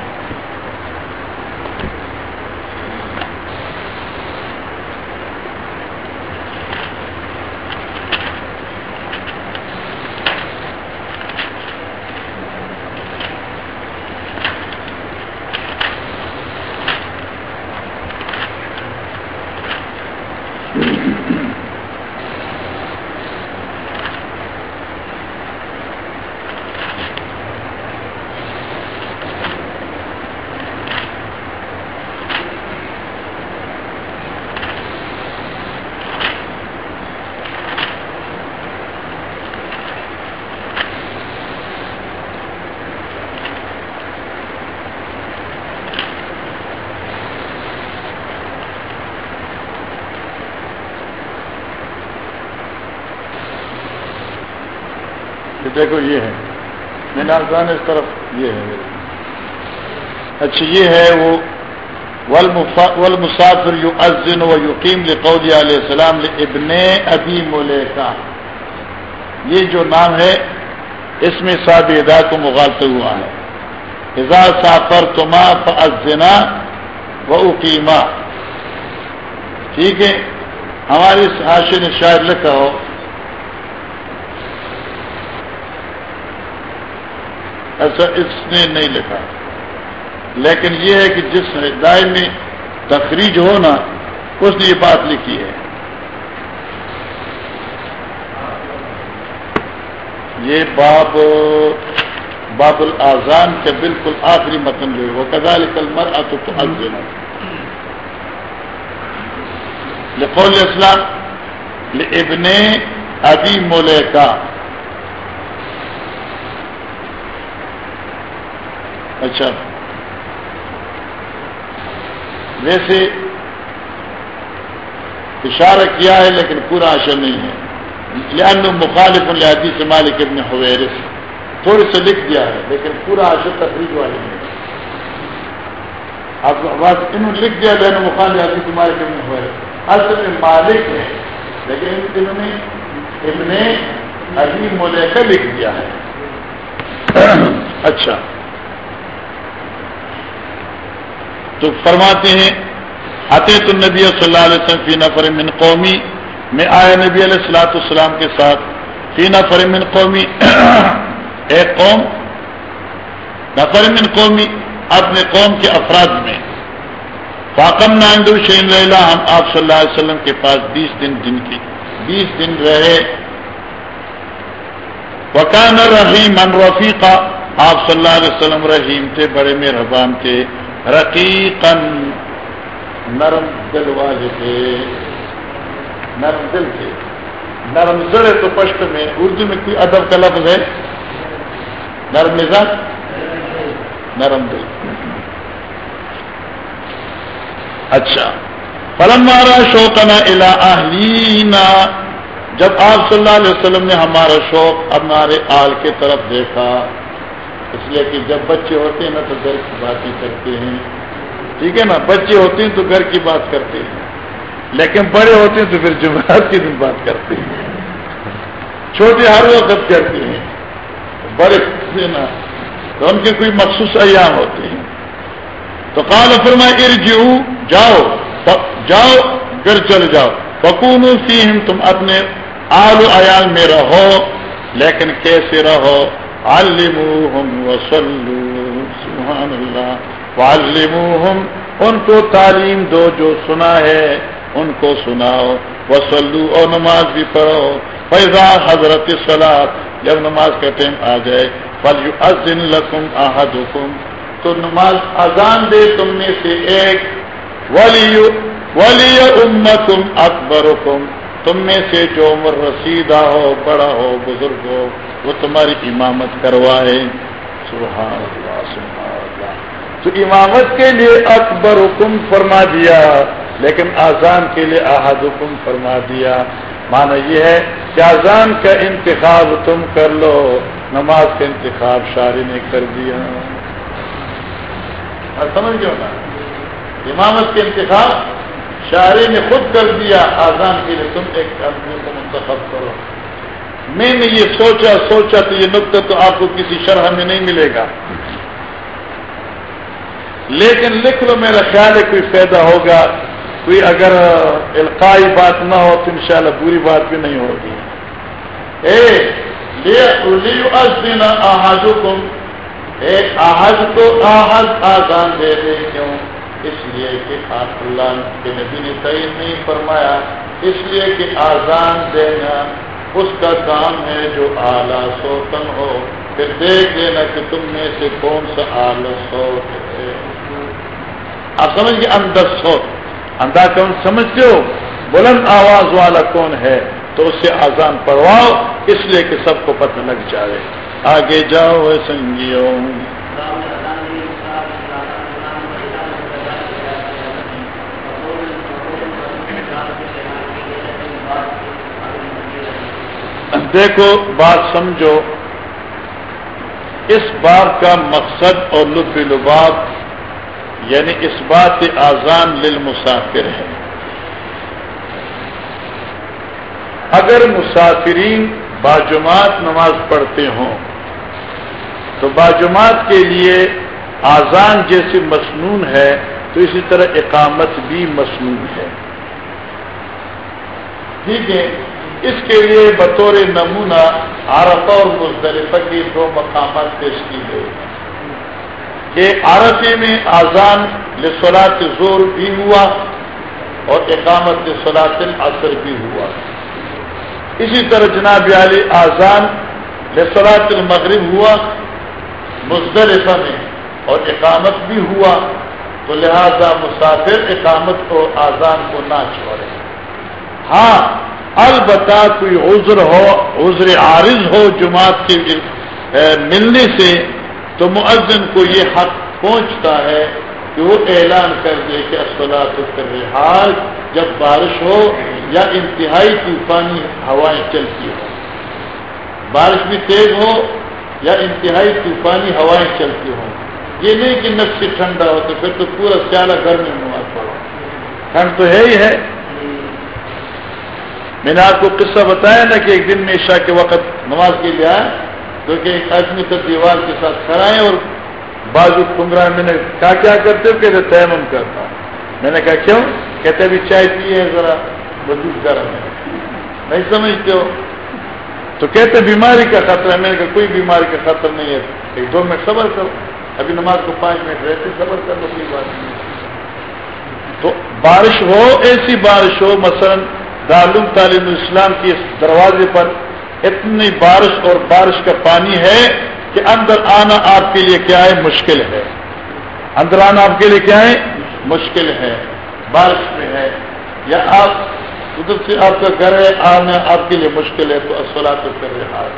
Speaker 1: دیکھو یہ ہے۔ میں نازان اس طرف یہ ہے۔ اچھا یہ ہے وہ والمسافر یو ازن و یقین لقول علیہ السلام ابن ابی ملیکا یہ جو نام ہے، اس میں ساد ادا کو مغالط ہوا ہے۔ اذا سافر تما فزنا و اقیما۔ ٹھیک ہے؟ ہمارے حاشر نے شاید لکھا ہو ایسا اس نے نہیں لکھا۔ لیکن یہ ہے کہ جس دائر میں تخریج ہو نا اس نے یہ بات لکھی ہے۔ یہ باب باب الازان کے بالکل آخری متن جو ہے۔ وہ کزال کل مر آتا تو لقول اسلام ابن ابی مولے کا اچھا۔ ویسے اشارہ کیا ہے لیکن پورا اشر نہیں ہے۔ لہن مخالف الحادی سے مالک ابن حویرس تھوڑے سے لکھ دیا ہے، لیکن پورا اشر تقریب والے نہیں اب بات انہوں نے لکھ دیا لہن مخالف حادی سے مالک ابن حویرس اصل میں مالک ہے، لیکن ان دنوں نے ابن عظیم مولے کا لکھ دیا ہے۔ اچھا۔ تو فرماتے ہیں عطیت النبی صلی اللہ علیہ وسلم فی نفر من قومی، میں آیا نبی علیہ السلاۃ السلام کے ساتھ، فی نفر من قومی ایک قوم، نفر من قومی، اپنے قوم کے افراد میں۔ فاقم ناندو شین لیلا ہم آپ صلی اللہ علیہ وسلم کے پاس بیس دن دن کی، بیس دن رہے۔ وکان رحیم ان رفیقہ آپ صلی اللہ علیہ وسلم رحیم تھے، بڑے مہربان تھے۔ رقیقن نرم دل والے تھے۔ نرم دل تھے۔ نرم زر تو پشت میں۔ اردو میں کوئی ادب کا لفظ ہے؟ نرم مزاج؟ نرم دل۔ اچھا۔ پلم مارا شوقنا الا اہلینا جب آپ صلی اللہ علیہ وسلم نے ہمارا شوق ہمارے آل کی طرف دیکھا۔ اس لیے کہ جب بچے ہوتے ہیں نا تو گھر کی بات ہی کرتے ہیں۔ ٹھیک ہے نا؟ بچے ہوتے ہیں تو گھر کی بات کرتے ہیں۔ لیکن بڑے ہوتے ہیں تو پھر جمعرات کی دن بات کرتے ہیں۔ چھوٹے ہر وقت کرتے ہیں۔ بڑے نا تو ان کے کوئی مخصوص ایام ہوتے ہیں۔ تو کال فرما ارجو جاؤ جاؤ، گھر چل جاؤ۔ فکون فیم تم اپنے آل عیال میں رہو، لیکن کیسے رہو؟ علموہم وسلو سبحان اللہ وعلموہم ان کو تعلیم دو جو سنا ہے، ان کو سناؤ. وسلو اور نماز بھی پڑھو. فیضا حضرت سلاد جب نماز کا ٹائم آ جائے فل ازن لکم آحد تو نماز اذان دے تم میں سے ایک ولی ولی امتم اکبر تم میں سے جو عمر رسیدہ ہو، بڑا ہو، بزرگ ہو وہ تمہاری امامت کروائے سبحان اللہ سبحان اللہ تو امامت کے لیے اکبر حکم فرما دیا، لیکن آزان کے لیے احد حکم فرما دیا۔ مانا یہ ہے کہ آزان کا انتخاب تم کر لو، نماز کا انتخاب شاعری نے کر دیا۔ سمجھ گئے نا امامت کے انتخاب شاعری نے خود کر دیا آزان کے لیے تم ایک آدمی کو منتخب کرو۔ میں نے یہ سوچا سوچا تو یہ نقطہ تو آپ کو کسی شرح میں نہیں ملے گا۔ لیکن لکھ لو میرا خیال ہے کوئی فائدہ ہوگا، کوئی اگر القائی بات نہ ہو تو انشاءاللہ بری بات بھی نہیں ہوگی۔ اے آہاد کو آہد آزان دے دے، کیوں؟ اس لیے کہ آپ اللہ کے نبی نے تعین نہیں فرمایا۔ اس لیے کہ آزان دینا اس کا کام ہے جو اعلیٰ سوتن ہو۔ پھر دیکھ لینا کہ تم میں سے کون سا اعلی سوت ہے۔ آپ سمجھ گئے اندر سوت انداز کون سمجھتے ہو، بلند آواز والا کون ہے؟ تو اس سے آزان پڑھواؤ، اس لیے کہ سب کو پتہ لگ جائے۔ آگے جاؤ سنگیوں۔ دیکھو، بات سمجھو۔ اس بات کا مقصد اور لطف لباب یعنی اس بات آزان للمسافر ہے۔ اگر مسافرین باجماعت نماز پڑھتے ہوں، تو باجماعت کے لیے آزان جیسی مصنون ہے، تو اسی طرح اقامت بھی مصنون ہے۔ ٹھیک ہے؟ اس کے لیے بطور نمونہ عرفہ اور مزدلفہ کی دو مقامات پیش کی گئی کہ عرفے میں آزان لسلاط زور بھی ہوا اور اقامت لسلاط اثر بھی ہوا۔ اسی طرح جناب علی آزان لسلاط المغرب ہوا، مزدلفہ میں اور اقامت بھی ہوا، تو لہذا مسافر اقامت کو آزان کو نہ چھوڑے۔ ہاں البتہ کوئی عذر ہو، عذر عارض ہو جماعت کے ملنے سے، تو مؤذن کو یہ حق پہنچتا ہے کہ وہ اعلان کر دے کہ اسفلات کر جب بارش ہو یا انتہائی طوفانی ہوائیں چلتی ہو بارش بھی تیز ہو یا انتہائی طوفانی ہوائیں چلتی ہوں۔ یہ نہیں کہ نقش ٹھنڈا ہو تو پھر تو پورا سیالہ گھر میں نماز پڑھو ٹھنڈ تو ہے ہی ہے۔ میں نے آپ کو قصہ بتایا نا کہ ایک دن میں عشاء کے وقت نماز کے لیے آیا کیونکہ ایک آدمی تو دیوار کے ساتھ کھڑائے اور بازو کنگرا میں نے کہا، کیا کرتے ہو؟ کہتے، تیمم کرتا میں نے کہا، کیوں؟ کہتے، ابھی چائے پیے ذرا وزیر گرم ہے. نہیں سمجھتے ہو؟ تو کہتے، بیماری کا خطرہ ہے. میں نے کہا، کوئی بیماری کا خطر نہیں ہے، ایک دو منٹ صبر کرو۔ ابھی نماز کو پانچ منٹ رہتے، صبر کر لو کوئی بات نہیں تو بارش ہو، ایسی بارش ہو، مثلاً دارالعلوم تعلیم اسلام کی اس دروازے پر اتنی بارش اور بارش کا پانی ہے کہ اندر آنا آپ کے لیے کیا ہے؟ مشکل ہے۔ اندر آنا آپ کے لیے کیا ہے؟ مشکل ہے۔ بارش میں ہے۔ یا آپ ادھر سے آپ کا گھر ہے، آنا آپ کے لیے مشکل ہے، تو اصلا تو کر رہا ہے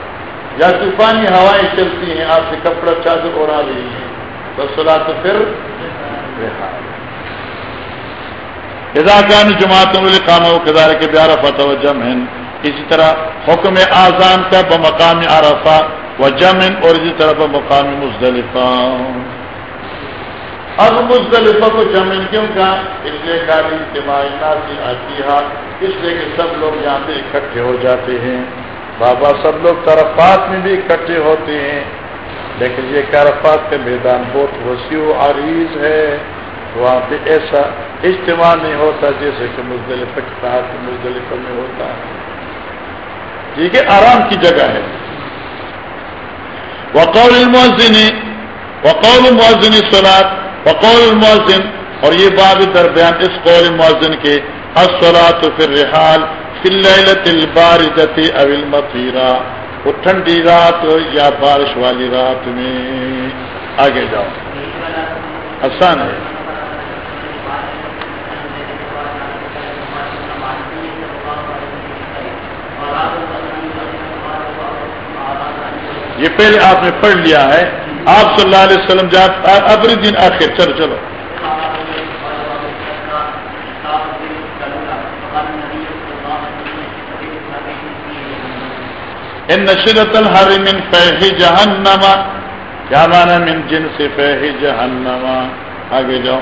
Speaker 1: یا طوفانی ہوائیں چلتی ہیں، آپ سے کپڑا چادر اڑا رہی ہیں، تو اصلا تو پھر رہا ہے کان جماعتوں میں کام کدار کے پیارا فتح و جمن اسی طرح حکم آزان کا بمقام عرفہ و جمن اور اسی طرح بمقام مزدلفہ. اب مزدلفہ کو جمن کیوں کہا اس لیے کاری اجتماعی ناسی آتی ہے، اس لیے کہ سب لوگ یہاں پہ اکٹھے ہو جاتے ہیں۔ بابا سب لوگ طرفات میں بھی اکٹھے ہوتے ہیں، لیکن یہ کارفات کا میدان بہت وسیع و عریض ہے۔ وہاں پہ ایسا اجتماع نہیں ہوتا جیسے کہ مزدلفہ کے ساتھ میں ہوتا ہے۔ ٹھیک ہے، آرام کی جگہ ہے۔ وقول المؤذن وقول المؤذن سلاد وقول المؤذن، اور یہ باب درمیان اس قول مؤذن کے الصلاۃ فی الرحال فی اللیلۃ الباردۃ او وہ ٹھنڈی رات یا بارش والی رات میں۔ آگے جاؤ۔ آسان ہے۔ یہ پہلے آپ نے پڑھ لیا ہے۔ آپ صلی اللہ علیہ وسلم جات ابری دن آخر، چلو چلو۔ ان نشرت الحر من فہ جہنما کیا مانا من جن سے فہ جہنما آگے جاؤ۔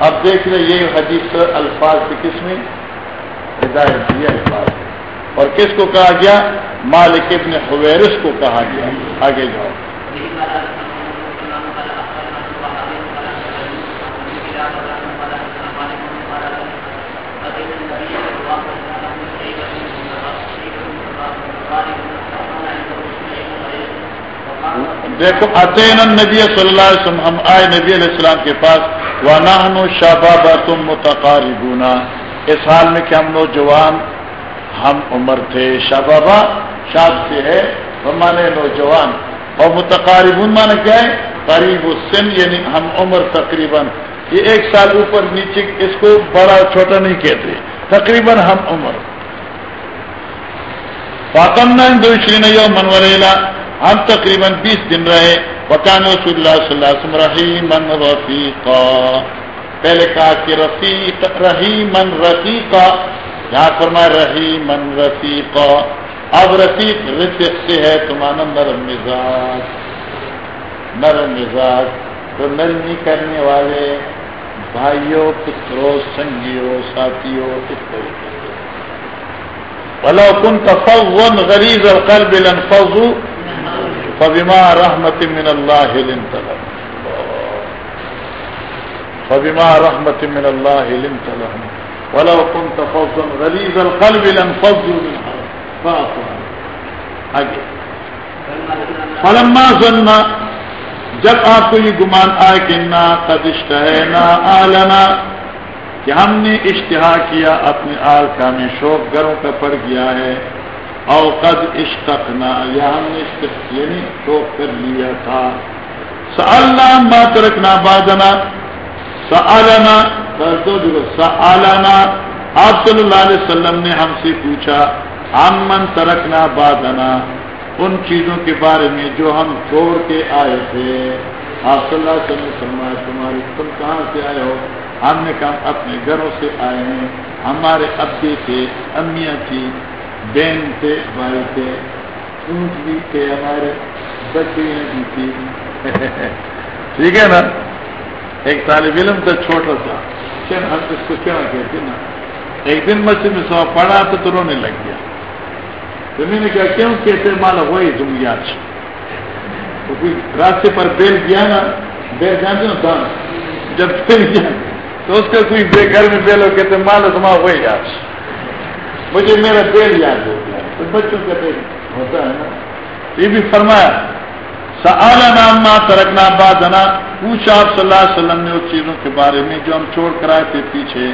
Speaker 1: اب دیکھ لیں یہ حدیث الفاظ کی کس میں ہدایت دی الفاظ اور کس کو کہا گیا؟ مالک ابن حویرس کو کہا گیا۔ آگے جاؤ۔ دیکھو عطین نبی صلی اللہ علیہ وسلم، ہم آئے نبی علیہ السلام کے پاس۔ ونحن شبابا تم متقاربونا۔ اس حال میں کہ ہم نوجوان، ہم عمر تھے۔ شبابا شاد سے ہے، ہمارے نوجوان۔ اور متقاربون مانا کیا ہے؟ قریب السن یعنی ہم عمر تقریباً۔ یہ ایک سال اوپر نیچے، اس کو بڑا چھوٹا نہیں کہتے۔ تقریباً ہم عمر۔ پاکم دوشری نہیں منوریلا ہم تقریباً بیس دن رہے۔ وکان رسول اللہ صلی اللہ علیہ وسلم رحیمن رفیقا۔ پہلے کہا کہ رفیق رحیمن رفیقا۔ یہاں فرمایا رحیمن رفیقا۔ اب رفیق رفیق سے ہے تمہارا نرم مزاج۔ نرم مزاج۔ تو نرمی کرنے والے بھائیوں، پتروں، سنگیوں، ساتھیوں، اس طریقے سے بلو کن کا فون غریب اور کل بلن فبما رحمت من اللہ فبما رحمت من اللہ ولو كنت فظا غليظ القلب لانفضوا من آگے. فلما ظن، جب آپ کو یہ گمان آئے کہ نہ قد اشتہینا آلنا، کہ ہم نے اشتہا کیا، اپنے آل کا میں شوق گروں کا پڑ گیا ہے اور قد اشتقنا یا ہم نے یعنی شوق کر لیا تھا۔ سالنا بات رکھنا بادنا سالنا کر دو سالنا آپ صلی اللہ علیہ وسلم نے ہم سے پوچھا، ہم من ترکنا بادنا ان چیزوں کے بارے میں جو ہم چھوڑ کے آئے تھے۔ آپ صلی اللہ علیہ وسلم فرمایا، تمہاری تم کہاں سے آئے ہو؟ ہم نے کہا اپنے گھروں سے آئے ہیں۔ ہمارے ابے تھے، امیاں تھی بہن تھے بھائی تھے اونٹ بھی تھے ہمارے بچیاں بھی تھی ٹھیک ہے نا؟ ایک طالب علم تھا چھوٹا سا۔ ہم اس کو کیا کہتے نا؟ ایک دن مسجد میں سوا پڑا تو تو رونے لگ گیا۔ تو میں نے کہا کیوں کہتے مالا وہی تم یاد کوئی راستے پر بیل گیا نا بیل جانتے نا دان۔ جب بیل گیا تو اس کا کوئی گھر میں بیل ہو کہتے مالا تمہارا وہی یاد مجھے میرا بیل یاد ہو گیا تو بچوں کا بیل ہوتا ہے نا۔ یہ بھی فرمایا سعالا نام ترکنا بادنا پوچھا آپ صلی اللہ علیہ وسلم نے اس چیزوں کے بارے میں جو ہم چھوڑ کر آئے تھے پیچھے۔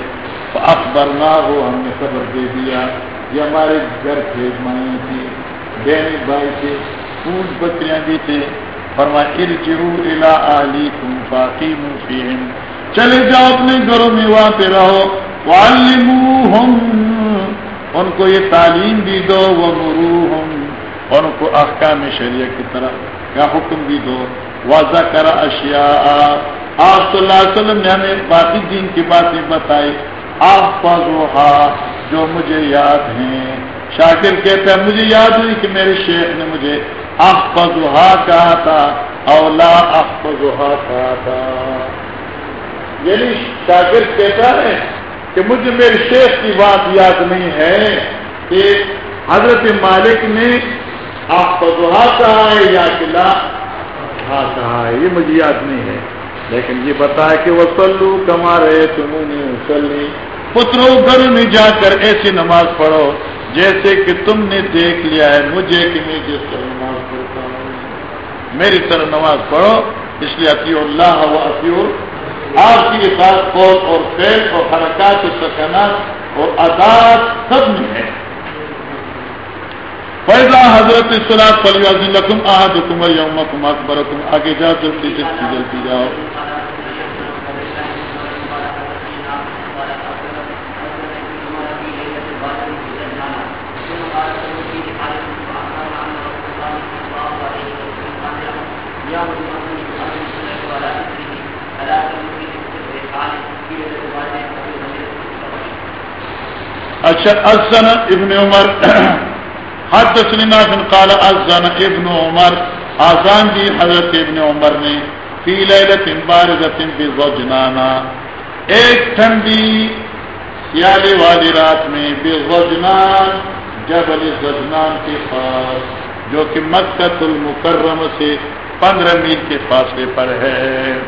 Speaker 1: اخبر نہ ہو ہم نے خبر دے دیا۔ یہ ہمارے گھر تھے مائیں تھی بہن بھائی تھے پوچھ بکریاں بھی تھے۔ فرما ارجعو الى اہلیکم فاقیموا چلے جاؤ اپنے گھروں میں، وہاں پہ رہو۔ وعلموہم۔ ان کو یہ تعلیم بھی دو وہ مرو ان کو احکام شریع کی طرح کا حکم بھی دو۔ واضح کرا اشیا آپ صلی اللہ علیہ وسلم نے ہمیں باقی دین کی باتیں بتائی۔ آپ جو مجھے یاد ہیں۔ شاکر کہتا ہے، مجھے یاد ہوئی کہ میرے شیخ نے مجھے آپ کہا تھا اولا آپ کہا تھا۔ یعنی شاکر کہتا ہے کہ مجھے میرے شیخ کی بات یاد نہیں ہے کہ حضرت مالک نے آپ کو پدوہا کہا ہے یا قلعہ؟ ہاں کہا ہے، یہ مجھے یاد نہیں ہے۔ لیکن یہ بتایا کہ وہ سلو کما رہے تم نے پترو گھر میں جا کر ایسی نماز پڑھو، جیسے کہ تم نے دیکھ لیا ہے۔ مجھے کہ میں جس طرح نماز پڑھتا ہوں۔ میری طرح نماز پڑھو، اس لیے اطیع اللہ و اطیور آپ کی ساتھ قول اور فیل اور حرکات و سکنات اور آزاد سب میں ہے۔ پیدا حضرت سلاد فلی لکم آج حکم یوم کم اکبر آگے جاؤ، جلدی جلدی جلدی جاؤ۔ اچھا ازن ابن عمر. [CLEARS THROAT] حد تسلیمہ قال ازن ابن عمر. آزان دی حضرت ابن عمر نے، فی لیلت بارزت بزجنانا ایک ٹھنڈی سیالے والی رات میں بزجنان جبل زجنان کے پاس، جو کہ مکت المکرم سے پندرہ میل کے فاصلے پر ہے۔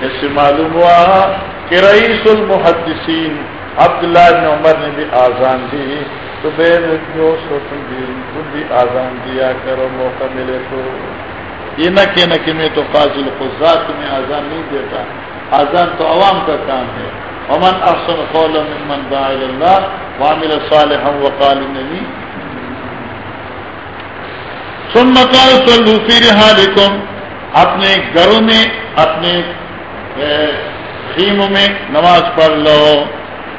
Speaker 1: اس سے معلوم ہوا کہ رئیس المحدثین عبداللہ ابن عمر نے بھی آزان دی تو بے جو تم بھی تم بھی آزان دیا کرو، موقع ملے تو۔ یہ نہ کہ نہ کہ میں تو فاضل خزات تمہیں آزان نہیں دیتا۔ آزان تو عوام کا کام ہے۔ امن افسن قول من با اللہ وامل صالح وقال نبی سن مکان سلو فی رحالکم۔ اپنے گھروں میں، اپنے خیموں میں نماز پڑھ لو۔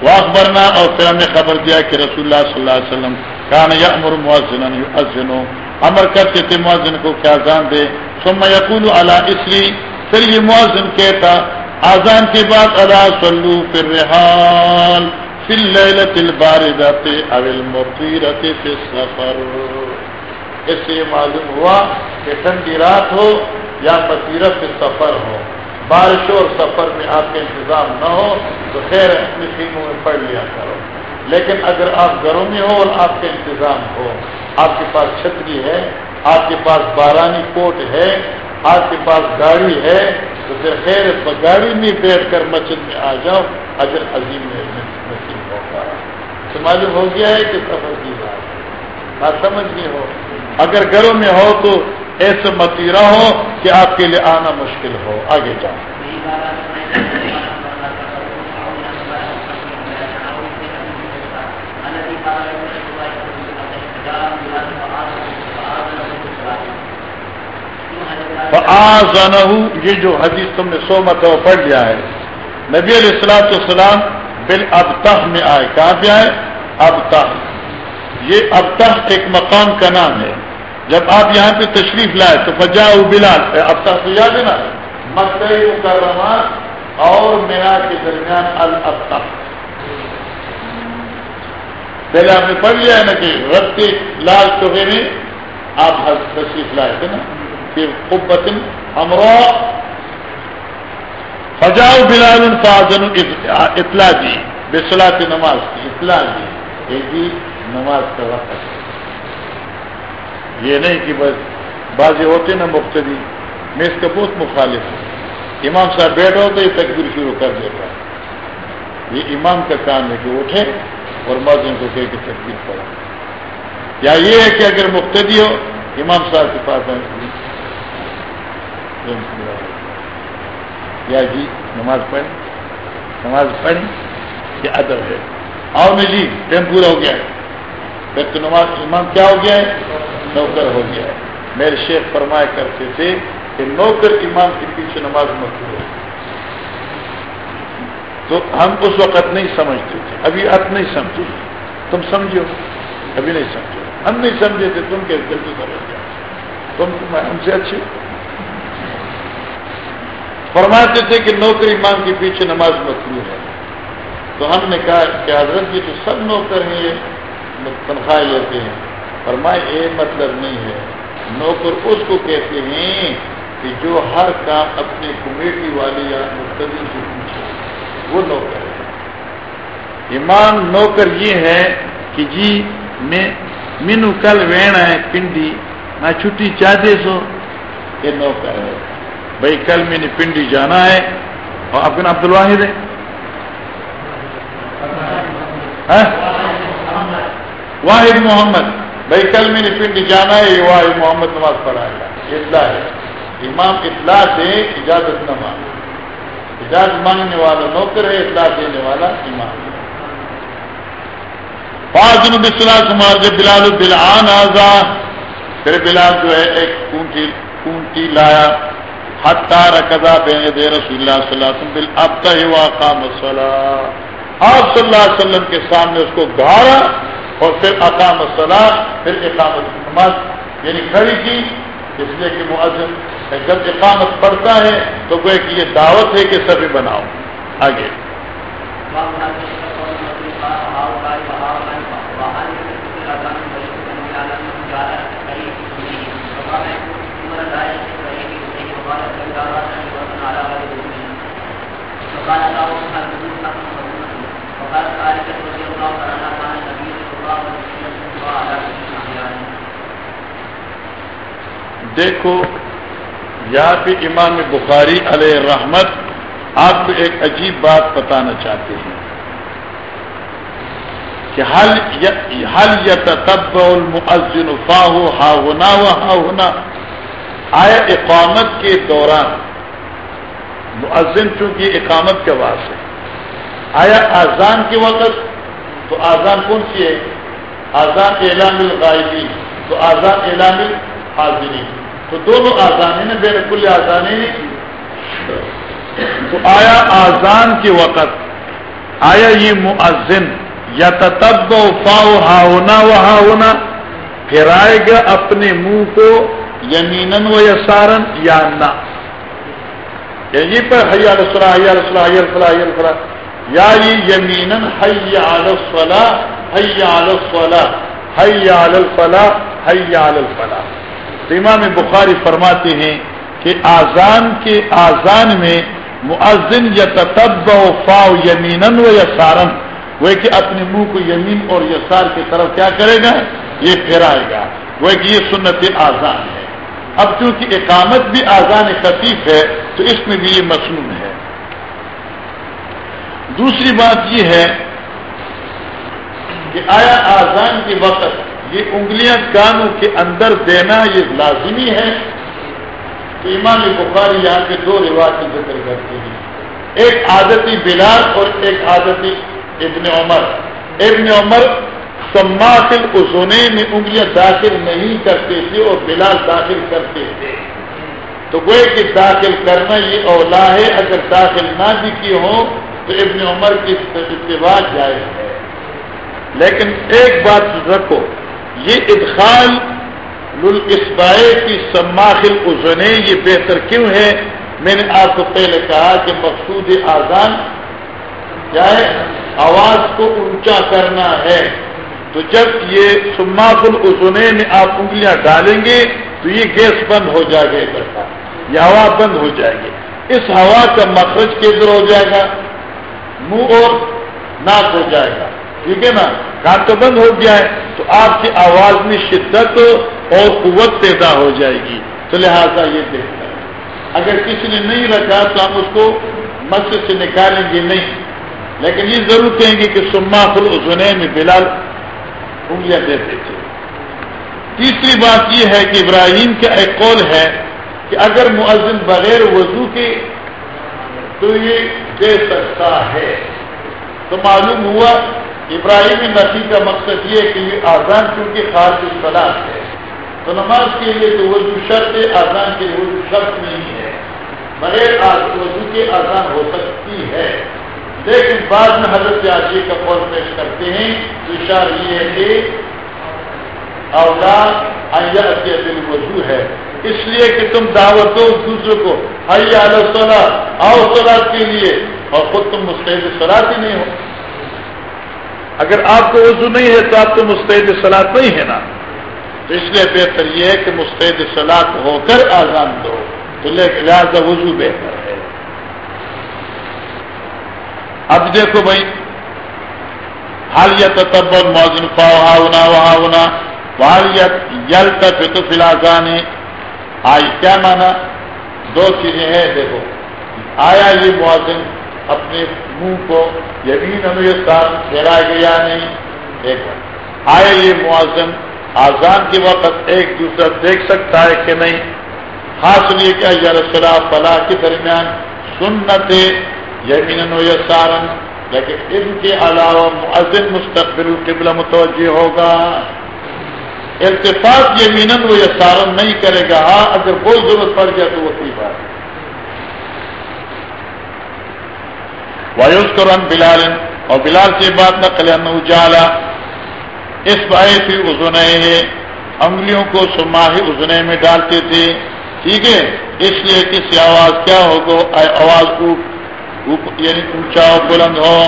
Speaker 1: واخبرنا اور پھر ہم نے خبر دیا کہ رسول اللہ صلی اللہ علیہ وسلم کان یا امر معذن امر کرتے تھے معذن کو کیا جان دے؟ سما یقول اللہ اسری پھر یہ معذن کہتا آزان کے بعد اللہ سلو پھر رحال فل لیلت الباردت او المطیرت فی السفر۔ اس سے یہ معلوم ہوا کہ ٹھنڈی رات ہو یا مطیرت سفر ہو۔ بارش اور سفر میں آپ کا انتظام نہ ہو تو خیر اپنی فلموں میں پڑھ لیا کرو۔ لیکن اگر آپ گھروں میں ہو اور آپ کا انتظام ہو، آپ کے پاس چھتری ہے، آپ کے پاس بارانی کوٹ ہے، آپ کے پاس گاڑی ہے، تو پھر خیر گاڑی میں بیٹھ کر مسجد میں آ جاؤ اگر عظیم نصیب ہوگا۔ تو معلوم ہو گیا ہے کہ سفر کی بات بات سمجھ نہیں ہو؟ اگر گھروں میں ہو تو ایسے متیرا ہو کہ آپ کے لیے آنا مشکل ہو۔ آگے جاؤ۔ یہ جو حدیث تم نے سو مرتبہ پڑھ لیا ہے۔ نبی علیہ السلاط السلام بال ابتح میں آئے۔ کہاں پہ آئے؟ ابتح یہ ابتح ایک مقام کا نام ہے۔ جب آپ یہاں پہ تشریف لائے تو فجا بلال اب تک یاد ہے نا؟ مکئی مکرمہ اور مینا کے درمیان الفتا پہلے آپ نے پڑھ لیا ہے نا کہ رت لال چوہے میں آپ تشریف لائے تھے نا؟ پھر قبتن امرو فجاؤ بلال فاضن اطلاع دی بسلاط نماز کی، اطلاع دی، ایک نماز کا وقت یہ نہیں کہ بس بازی ہوتے نا مختلف میں اس کا بہت مخالف ہوں۔ امام صاحب بیٹھا تو یہ تکبیر شروع کر دیتا یہ امام کا کام ہے کہ اٹھے اور مردوں کو کہہ کے تکبیر پڑا یا یہ ہے کہ اگر مقتدی ہو، امام صاحب کے پاس یا جی نماز پڑھ نماز پڑھی یہ ادب ہے۔ آؤ میں جی ٹائم پورا ہو گیا ہے۔ پھر تو نماز، امام کیا ہو گیا ہے؟ نوکر ہو گیا ہے میرے شیخ فرمایا کرتے تھے کہ نوکر امام کے پیچھے نماز مت ہو تو ہم اس وقت نہیں سمجھتے تھے، ابھی اب نہیں سمجھے تم سمجھو؟ ابھی نہیں سمجھو ہم نہیں سمجھے تھے، تم کہ جلدی سمجھ جاؤ۔ تم ہم سے اچھے فرماتے تھے کہ نوکر امام کے پیچھے نماز مطلوب ہے تو ہم نے کہا کہ حضرت جی تو سب نوکر ہیں، یہ تنخواہ لیتے ہیں۔ فرمائے یہ مطلب نہیں ہے۔ نوکر اس کو کہتے ہیں کہ جو ہر کام اپنے کمیٹی والی یا مختلف سے پوچھے۔ وہ نوکر ہے۔ امام نوکر یہ ہے کہ جی میں، مینو کل وین ہے پنڈی میں چھٹی چاہتے سو۔ یہ نوکر ہے۔ بھائی کل میں نے پنڈی جانا ہے اور آپ کا نام عبد الواحد ہے۔ ہاں؟ واحد محمد۔ بھائی کل میں نے پنڈی جانا ہے، یہ واحد محمد نماز پڑھائے گا اطلاع ہے۔ امام اطلاع دے، اجازت نہ مانگ۔ اجازت مانگنے والا نوکر ہے، اطلاع دینے والا امام۔ فاضن بسلا کمار جب بلال بلان آزاد پھر بلال جو ہے، ایک کونٹی کونٹی لایا۔ حتا رکدا بے دے رسول اللہ صلی اللہ علیہ وسلم اب تہ واقع مسئلہ آپ صلی اللہ علیہ وسلم کے سامنے اس کو گارا اور پھر اقام الصلاح پھر اقامت نماز یعنی کھڑی کی اس لیے کہ معذم جب اقامت پڑتا ہے تو وہ کہ یہ دعوت ہے کہ سبھی بناؤ۔ آگے۔ دیکھو، یہاں پہ امام بخاری علیہ رحمت آپ کو ایک عجیب بات بتانا چاہتے ہیں کہ حل حل یا تب المعزن فاہو ہا ہونا و ہا ہونا۔ آیا اقامت کے دوران مؤذن چونکہ اقامت کے بعد ہے آیا آزان کے وقت تو آزان کون سی ہے؟ آزان اعلان الغائبین تو آزان اعلان الحاضرین تو دونوں آزان نے بے کل آزان تو آیا آزان کے وقت، آیا یہ مؤذن یا تب فاؤ ہا ہونا و ہونا پھرائے گا اپنے منہ کو یمینن و یسارن یا نہ۔ یعنی پر حیا رسلا حیا رسلا حیا رسلا حیا رسلا یا یہ یمین حی الفلا حی الفلا حی الفلا حی الفلا تو امام بخاری فرماتے ہیں کہ آزان کے آزان میں معذن یا تب و فاؤ یمین و یا سارن وہ کہ اپنے منہ کو یمین اور یسار کی طرف کیا کرے گا؟ یہ پھیرائے گا۔ وہ کہ یہ سنت آزان ہے۔ اب چونکہ اقامت بھی آزان خفیف ہے، تو اس میں بھی یہ مصنوع ہے۔ دوسری بات یہ ہے کہ آیا آزان کے وقت یہ انگلیاں کانوں کے اندر دینا یہ لازمی ہے؟ تو امام بخاری یہاں کے دو رواج ذکر کرتے ہیں۔ ایک عادتی بلال اور ایک عادتی ابن عمر۔ ابن عمر سماخل اسونے میں انگلیاں داخل نہیں کرتے تھے اور بلال داخل کرتے تھے۔ تو وہ کہ داخل کرنا یہ اولا ہے، اگر داخل نہ بھی کیے ہوں تو ابن عمر کی اتباع جائز ہے۔ لیکن ایک بات رکھو، یہ ادخال لسبائے کی سماخل ازنے یہ بہتر کیوں ہے؟ میں نے آپ کو پہلے کہا کہ مقصود آزان کیا ہے؟ آواز کو اونچا کرنا ہے۔ تو جب یہ سماخ الزنے میں آپ انگلیاں ڈالیں گے، تو یہ گیس بند ہو جائے گا ادھر یہ ہوا بند ہو جائے گی۔ اس ہوا کا مخرج کدھر ہو جائے گا؟ منہ اور ناک ہو جائے گا۔ ٹھیک ہے نا؟ کان تو بند ہو گیا ہے تو آپ کی آواز میں شدت اور قوت پیدا ہو جائے گی۔ تو لہٰذا یہ دیکھتا ہے۔ اگر کسی نے نہیں رکھا تو ہم اس کو مسجد سے نکالیں گے نہیں۔ لیکن یہ ضرور کہیں گے کہ سما فل اسنے میں بلال انگلیاں دیتے۔ تیسری بات یہ ہے کہ ابراہیم کا ایک قول ہے کہ اگر معذن بغیر وضو کے تو یہ دے سکتا ہے۔ تو معلوم ہوا ابراہیم نفی کا مقصد یہ کہ یہ آزان کیونکہ خاص صلاح ہے، تو نماز کے لیے تو وضو شرط ہے آزان کے لیے وضو شرط نہیں ہے۔ بغیر وضو کے آزان ہو سکتی ہے۔ لیکن بعد میں حضرت عاشی کا قول پیش کرتے ہیں، تو اشار یہ ہے کہ اولاد دل وضو ہے۔ اس لیے کہ تم دعوت دو دوسرے کو ہائی صلاح آؤ سولاد کے لیے، اور خود تم مستحد سلاد ہی نہیں ہو۔ اگر آپ کو وضو نہیں ہے تو آپ تو مستحد سلاد نہیں ہے نا۔ تو اس لیے بہتر یہ ہے کہ مستحد سلاد ہو کر آزان دو۔ تو لہٰذا وضو بہتر ہے۔ اب دیکھو بھائی حال یا تب موزن پاؤ ہاؤنا وہاں ہونا والیت یل تو فلاں آئی کیا مانا دو چیزیں ہیں دیکھو۔ آیا یہ معذن اپنے منہ کو یقین ہمیں پھیلا گیا نہیں؟ ایک آیا یہ معذن آزان کے وقت ایک دوسرا دیکھ سکتا ہے کہ نہیں؟ ہاں، حاصل یہ کیا یا رسول فلاح کے درمیان سنت یمین و یسارن لیکن ان کے علاوہ معذن مستقبل قبل متوجہ ہوگا۔ التفاق یمین و یسارن نہیں کرے گا۔ ہاں اگر کوئی ضرورت پڑ جائے تو وہ کی بات ہے۔ وایوز قرآن بلال اور بلال سے بات نہ کلین اجالا اس بائے سے ازنے انگلیوں کو سماہی ازنے میں ڈالتے تھے۔ ٹھیک ہے، اس لیے کسی آواز کیا ہوگا آواز یعنی اونچا ہو بلند ہو۔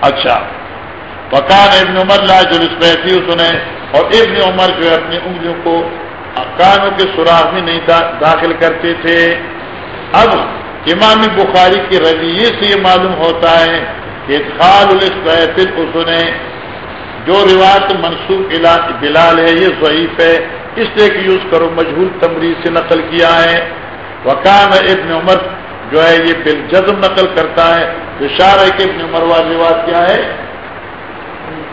Speaker 1: اچھا۔ پکان ابن عمر لا جو اس بیٹھی سنے اور ابن عمر جو ہے اپنی انگلیوں کو کانوں کے سوراخ میں نہیں داخل کرتے تھے۔ اب امام بخاری کے رویے سے یہ معلوم ہوتا ہے کہ خال اسنے جو روایت منسوخ بلال ہے، یہ ضعیف ہے، اس لیے کہ یوز کرو مجہور تمریز سے نقل کیا ہے۔ وکام ابن عمر جو ہے یہ بل جزم نقل کرتا ہے اشار ہے کہ ابن عمر والی روایت کیا ہے؟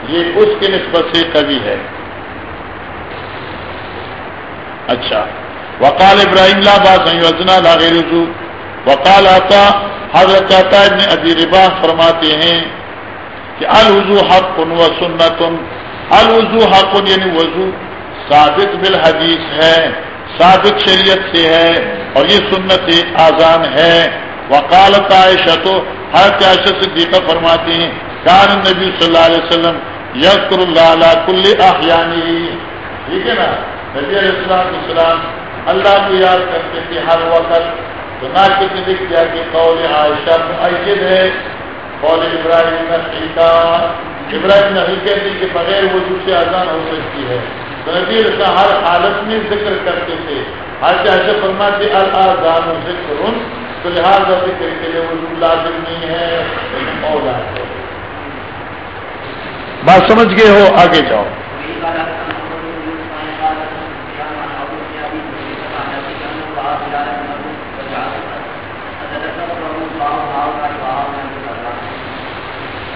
Speaker 1: یہ اس کے نسبت سے کبھی ہے۔ اچھا۔ وکال ابراہیم لا بات یوجنا لاغیر وقال آتا حضرت آتا ابن ابی ربا فرماتے ہیں کہ الوضو حق و سنت، الوضو حق یعنی وضو ثابت بالحدیث ہے، ثابت شریعت سے ہے اور یہ سنت آزان ہے۔ وکالت عائشہ تو ہر عائشہ سے دیکھا فرماتے ہیں کار نبی صلی اللہ علیہ وسلم یسکر اللہ علیہ کل احیانی. ٹھیک ہے نا؟ نبی علیہ السلام السلام اللہ کو یاد کرتے تھے ہر وقت تو نہ کسی نے کیا کہ قول عائشہ معید ہے۔ قول ابراہیم نقیقہ ابراہیم نقی کہتی کہ بغیر وضو سے آزان ہو سکتی ہے۔ تو نبی ہر حالت میں ذکر کرتے تھے۔ آج ایسے فرماتے الزان ذکر. تو لہٰذا ذکر کے لیے وضو لازم نہیں ہے اولا بات سمجھ گئے ہو؟ آگے جاؤ۔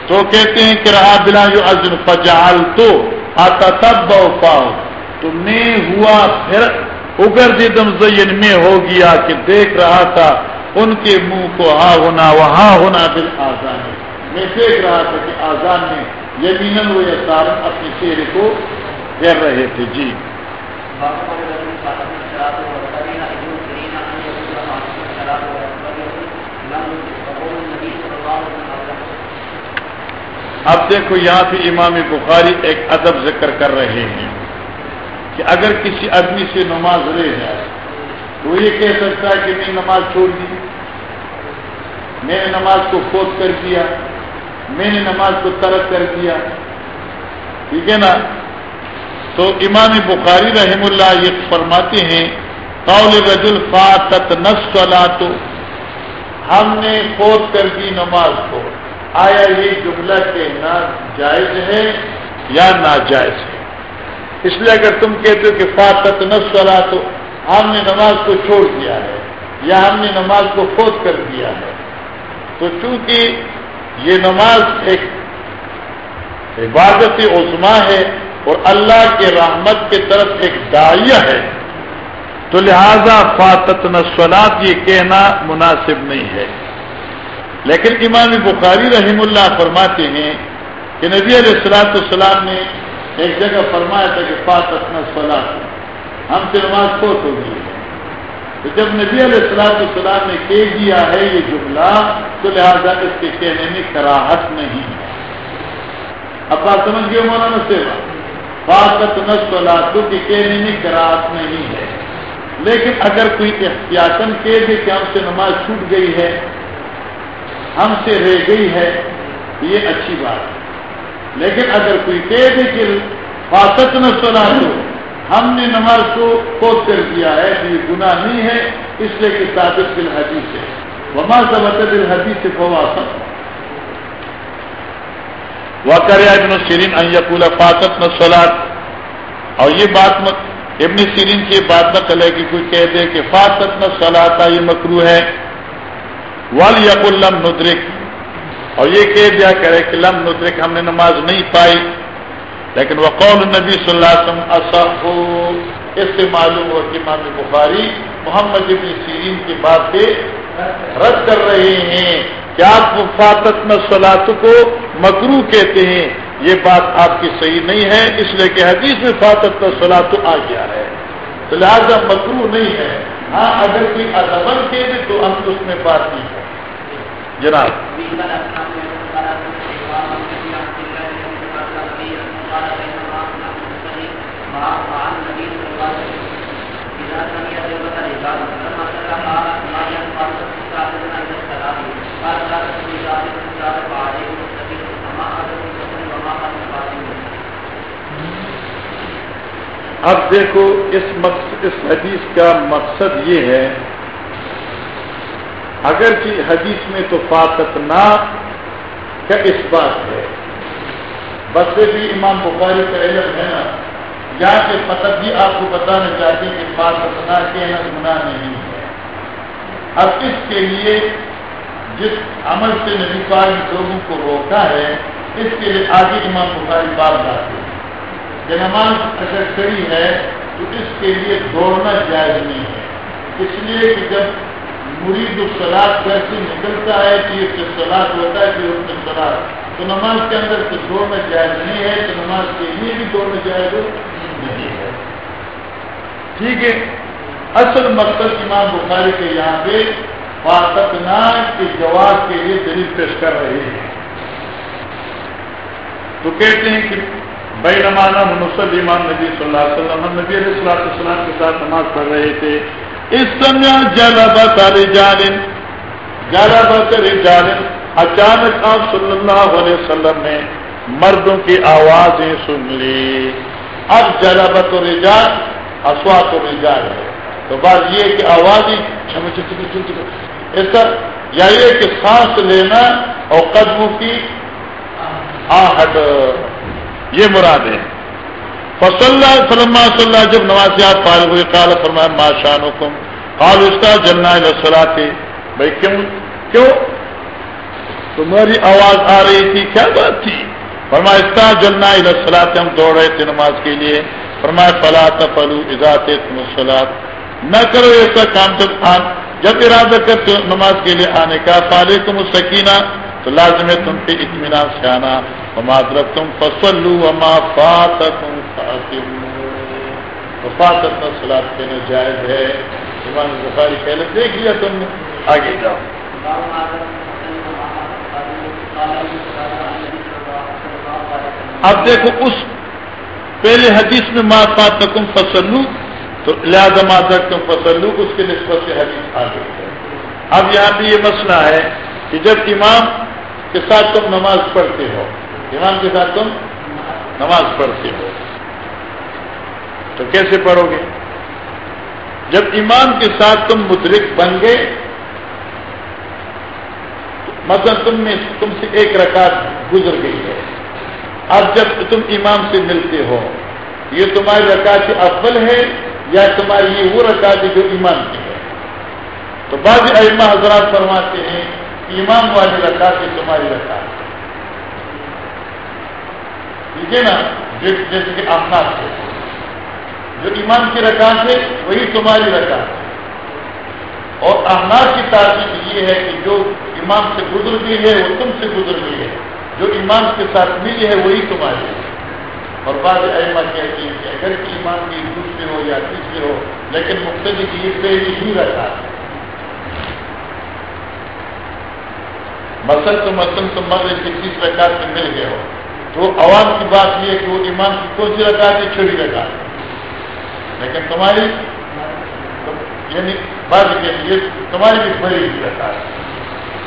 Speaker 1: تو کہتے ہیں کہ رہا بلا جو ازن فجال تو آتا تب پاؤ تو میں ہوا پھر اگر دی دم زین میں ہو گیا کہ دیکھ رہا تھا، ان کے منہ کو ہاں ہونا وہاں ہونا دل آزان میں دیکھ رہا تھا کہ آزان میں یقیناً وہ یہ سارن اپنے چہرے کو گر رہے تھے۔ جی۔ اب دیکھو یہاں پہ امام بخاری ایک ادب ذکر کر رہے ہیں کہ اگر کسی آدمی سے نماز رہ جائے تو یہ کہہ سکتا ہے کہ میں نماز چھوڑ دی، میں نے نماز کو فوت کر دیا، میں نے نماز کو ترک کر دیا۔ ٹھیک ہے نا؟ تو امام بخاری رحم اللہ یہ فرماتے ہیں، قول رجل فاتت نس تو ہم نے فوت کر دی نماز کو۔ آیا یہ جملہ کہنا جائز ہے یا ناجائز ہے اس لیے اگر تم کہتے ہو کہ فاطت نسلا تو ہم نے نماز کو چھوڑ دیا ہے یا ہم نے نماز کو فوت کر دیا ہے، تو چونکہ یہ نماز ایک عبادت عظما ہے اور اللہ کے رحمت کی طرف ایک دائیا ہے، تو لہذا فاطت نسلات یہ کہنا مناسب نہیں ہے۔ لیکن امام بخاری رحم اللہ فرماتے ہیں کہ نبی علیہ السلاۃ السلام نے ایک جگہ فرمایا تھا کہ پاس اپنا سلاد ہم سے نماز ہو گئی ہے تو جب نبی علیہ السلاط السلام نے کہہ دیا ہے یہ جملہ، تو لہٰذا اس کے کہنے میں کراہت نہیں۔ ہے اب بات سمجھ گئے مولانا سیوا فاطت نسلاتوں کے کہنے میں کراہت نہیں ہے۔ لیکن اگر کوئی احتیاطن کہہ دے کہ ہم سے نماز چھوٹ گئی ہے ہم سے رہ گئی ہے، یہ اچھی بات ہے۔ لیکن اگر کوئی کہہ دے کہ فاطت نہ سنا تو ہم نے نماز کو کوت کر دیا ہے یہ گناہ نہیں ہے۔ اس لیے کہ ثابت دل حدیث ہے۔ وما سبت دل حدیث سے فوا وکر ابن سیرین یقول فاطت نسلات اور یہ بات ابن سیرین کی بات نہ ہے کہ کوئی کہہ دے کہ فاطت نسلاتا یہ مکرو ہے۔ ول یق الم ندرک اور یہ کہہ دیا کرے کہ لم ندرک ہم نے نماز نہیں پائی، لیکن وقول نبی صلی اللہ علیہ وسلم اس سے معلوم ہو کہ امام بخاری محمد ابن سیرین کی بات پہ رد کر رہے ہیں کہ آپ فاطت میں سلاد کو مکرو کہتے ہیں۔ یہ بات آپ کی صحیح نہیں ہے، اس لیے کہ حدیث میں فاطت میں سلاد آ گیا ہے۔ تو لہٰذا مکرو نہیں ہے۔ ہاں اگر کوئی ادبن کے بھی تو ہم اس میں بات نہیں ہے جناب۔ اب دیکھو اس مقصد اس حدیث کا مقصد یہ ہے، اگر کہ حدیث میں تو فاطت کا اس بات ہے۔ بس بھی امام بخاری کا علم ہے نا، یا کہ فتح بھی آپ کو بتانا چاہتے ہیں کہ فاطت نہ کہنا نہیں ہے۔ اب اس کے لیے جس عمل سے نبی پاک لوگوں کو روکا ہے، اس کے لیے آگے امام بخاری بات لاتے ہیں۔ کہ نماز اگر کری ہے تو اس کے لیے دوڑنا جائز نہیں ہے۔ اس لیے کہ جب مرید سلاد کیسے نکلتا ہے کہ یہ سلاد ہوتا ہے کہ اس میں سلاد تو نماز کے اندر تو دوڑنا جائز نہیں ہے، تو نماز کے لیے بھی دوڑنا جائز نہیں ہے۔ ٹھیک ہے۔ اصل مقصد امام بخاری کے یہاں پہ فاطنا کے جواب کے لیے دلیل پیش کر رہے ہیں۔ تو کہتے ہیں کہ بھائی نمانا منسل امام نبی صلی اللہ علیہ وسلم نبی علیہ السلام السلام کے ساتھ نماز پڑھ رہے تھے۔ اس سمے جالبت جالن جالبت جالن اچانک آپ صلی اللہ علیہ وسلم نے مردوں کی آوازیں سن لی۔ اب جلابت و رجال اسوات رجال ہے۔ تو بات یہ کہ آوازیں ایسا یا یہ کہ سانس لینا اور قدموں کی آہٹ۔ یہ مراد ہے۔ فصل فرما صلی جب نوازیات فارغ ہوئے کال فرمایا ماں شان حکم قال اس کا جلنا لسلا بھائی، کیوں؟ کیوں؟ تمہاری آواز آ رہی تھی، کیا بات تھی؟ فرمایا اس کا جلنا لسلا ہم دوڑ رہے تھے نماز کے لیے۔ فرمایا، فلا تفلو اجازت تم نہ کرو ایسا کام تک جب ارادہ کرتے نماز کے لیے آنے کا فالے تم سکینہ تو لازم ہے تم پہ اطمینان سے آنا۔ معذرت تم فصل وما فاتکم فاتت سلاد دینا جائز ہے۔ امام بخاری پہلے دیکھ لیا تم نے۔ آگے جاؤ۔ اب دیکھو، اس پہلے حدیث میں ماں فاتکم فصلو تو لہذا مادر تم فصلو اس کے نسبت سے حدیث آ گئی ہے اب یہاں پہ یہ مسئلہ ہے کہ جب امام کے ساتھ تم نماز پڑھتے ہو۔ امام کے ساتھ تم نماز پڑھتے ہو۔ تو کیسے پڑھو گے؟ جب امام کے ساتھ تم مدرک بن گئے مطلب تم میں تم سے ایک رکعت گزر گئی ہے۔ اب جب تم امام سے ملتے ہو، یہ تمہاری رکعت افضل ہے یا تمہاری یہ وہ رکعت جو امام کی ہے؟ تو بعض ائمہ حضرات فرماتے ہیں امام والی رکعت تمہاری رکعت ٹھیک ہے نا؟ جیسے کہ آفنا سے۔ جو ایمان کی رکعت ہے وہی تمہاری رکعت اور احناف کی تعریف یہ ہے کہ جو امام سے گزر گئی ہے، وہ تم سے گزر گئی ہے۔ جو امام کے ساتھ ملی ہے، وہی تمہاری ہے۔ اور بعض احمد کہتی ہے کہ اگر ایمان کی دوسرے ہو یا تیسرے ہو، لیکن مختلف یہ پہلی ہی رکھا ہے۔ مسل تو مسل تو مر تیس رکعت میں مل گئے ہو۔ تو عوام کی بات یہ ہے کہ وہ ایمان کی کون سی رکھا ہے؟ چھوڑی رکھا لیکن تمہاری یعنی بات کے لیے تمہاری بھی بڑی ہی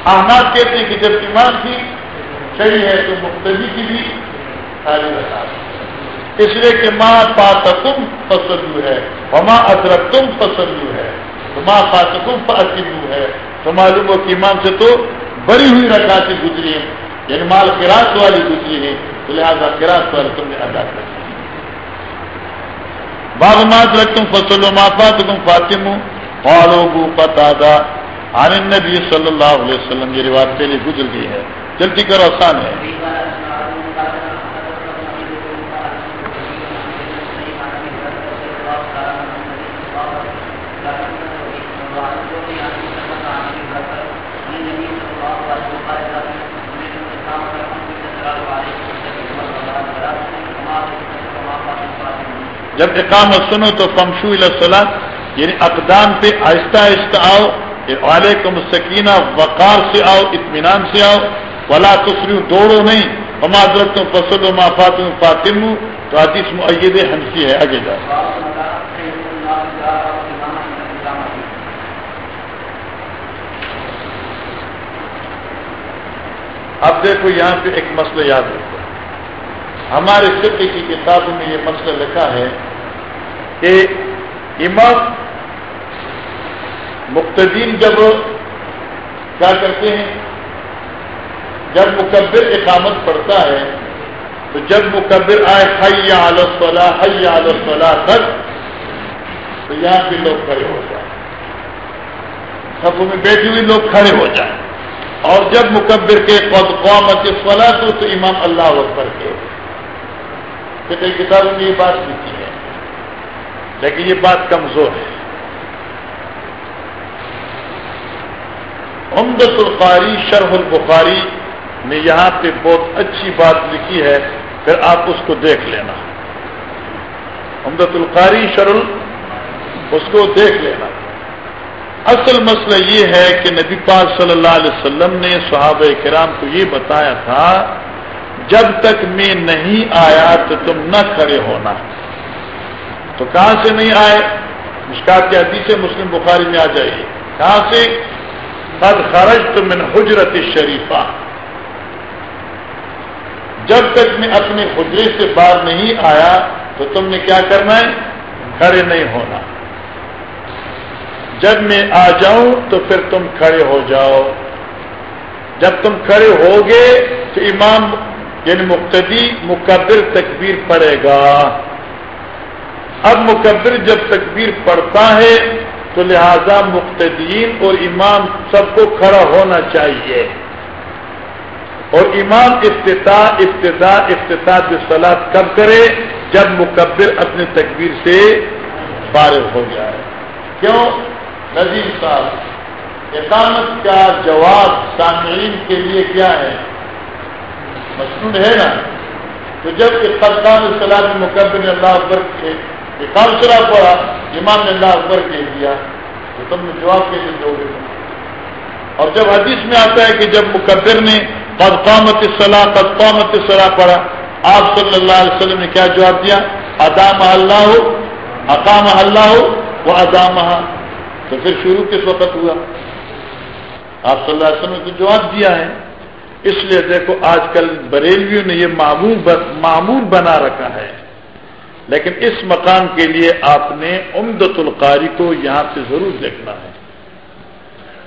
Speaker 1: احمد کہتے ہیں کہ جب ایمان کی چڑی ہے تو مختلف کی بھی ساری رکھا اس لیے کہ ماں پاتکم پسندو ہے۔ وما ادرک تم پسندو ہے۔ تو ماں پاتکم پاسندو ہے۔ تو معلوم ہو کہ ایمان سے تو بڑی ہوئی رکھا سے گزری ہے یعنی مال کراس والی گزری ہے تو لہٰذا کراس والی تم نے ادا کر باغمات رکھتم فصل و مافات تم فاطم فالو پتا عن النبی صلی اللہ علیہ وسلم، یہ روایت پہلے گزر گئی ہے۔ جلدی کرو، آسان ہے۔ جب اقامت سنو تو فمشو السلام یعنی اقدام پہ آہستہ آہستہ آؤ علیکم سکینہ وقار سے آؤ، اطمینان سے آؤ، ولا تسری دوڑو نہیں ہما حضرت فصل و مافات فاطم تو حدیث معید ہنسی ہے، آگے جاؤ۔ اب دیکھو یہاں پہ ایک مسئلہ یاد رکھو۔ ہمارے فقہ کی کتابوں میں یہ مسئلہ لکھا ہے کہ امام مقتدین جب کیا کرتے ہیں؟ جب مقبر اقامت پڑتا ہے، تو جب مقبر آئے حیا عالصلا حیا عالصلا تک، تو یہاں بھی لوگ کھڑے ہو جائیں۔ سب میں بیٹھی ہوئی لوگ کھڑے ہو جائیں۔ اور جب مقبر کے قد قومت فلا تو امام اللہ اکبر کے۔ کہ کئی کتابوں میں یہ بات لکھی ہے۔ لیکن یہ بات کمزور ہے۔ امدت القاری شرح البخاری نے یہاں پہ بہت اچھی بات لکھی ہے، پھر آپ اس کو دیکھ لینا۔ امدت القاری شرح اس کو دیکھ لینا۔ اصل مسئلہ یہ ہے کہ نبی پاک صلی اللہ علیہ وسلم نے صحابہ کرام کو یہ بتایا تھا جب تک میں نہیں آیا تو تم نہ کھڑے ہونا۔ تو کہاں سے نہیں آئے؟ مشکات کے حدیث مسلم بخاری میں آ جائیے کہاں سے؟ قد خرج تو من حجرت شریفہ۔ جب تک میں اپنے حجرے سے باہر نہیں آیا تو تم نے کیا کرنا ہے؟ کھڑے نہیں ہونا۔ جب میں آ جاؤں تو پھر تم کھڑے ہو جاؤ۔ جب تم کھڑے ہوگے تو امام یعنی مقتدی مقدر تکبیر پڑے گا۔ اب مقدر جب تکبیر پڑتا ہے تو لہذا مقتدین اور امام سب کو کھڑا ہونا چاہیے۔ اور امام افتتاح ابتدا افتتاح سلاد کب کرے، جب مقبر اپنے تکبیر سے فارغ ہو جائے۔ کیوں؟ نظیر صاحب، اقامت کا جواب سامعین کے لیے کیا ہے؟ مصنون ہے نا، تو جب اقتدام صلاح مقبر نے اللہ اکبر کے اقام پڑا، امام نے اللہ اکبر کہہ دیا، تو تم نے جواب کے لیے دو گے؟ اور جب حدیث میں آتا ہے کہ جب مقدر نے قد قامت صلاح قد قامت پڑھا، آپ صلی اللہ علیہ وسلم نے کیا جواب دیا؟ ادام اللہ ہو اقام اللہ ہو وہ ادام تو پھر شروع کس وقت ہوا؟ آپ صلی اللہ علیہ وسلم نے جواب دیا ہے۔ اس لیے دیکھو آج کل بریلویوں نے یہ معمول معمول بنا رکھا ہے۔ لیکن اس مقام کے لیے آپ نے امدت القاری کو یہاں سے ضرور دیکھنا ہے۔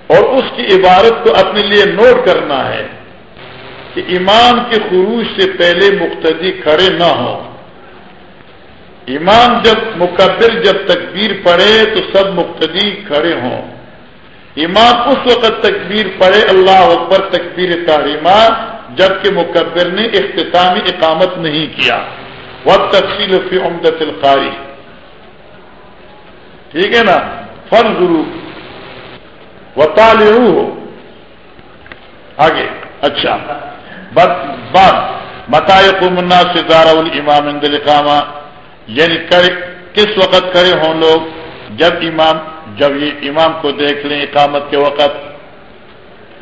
Speaker 1: اور اس کی عبارت کو اپنے لیے نوٹ کرنا ہے کہ امام کے خروج سے پہلے مقتدی کھڑے نہ ہوں۔ امام جب مقدر جب تکبیر پڑے تو سب مقتدی کھڑے ہوں۔ امام اس وقت تکبیر پڑھے، اللہ اکبر تکبیر تعلیمہ جبکہ مقبر نے اختتامی اقامت نہیں کیا۔ وقت تفصیل فی عمدت القاری ٹھیک ہے نا؟ فن گرو و تالو ہو آگے اچھا۔ بات متائے قمنا سے دار الامام اندلقامہ یعنی کس وقت کرے ہوں لوگ؟ جب امام جب یہ امام کو دیکھ لیں اقامت کے وقت،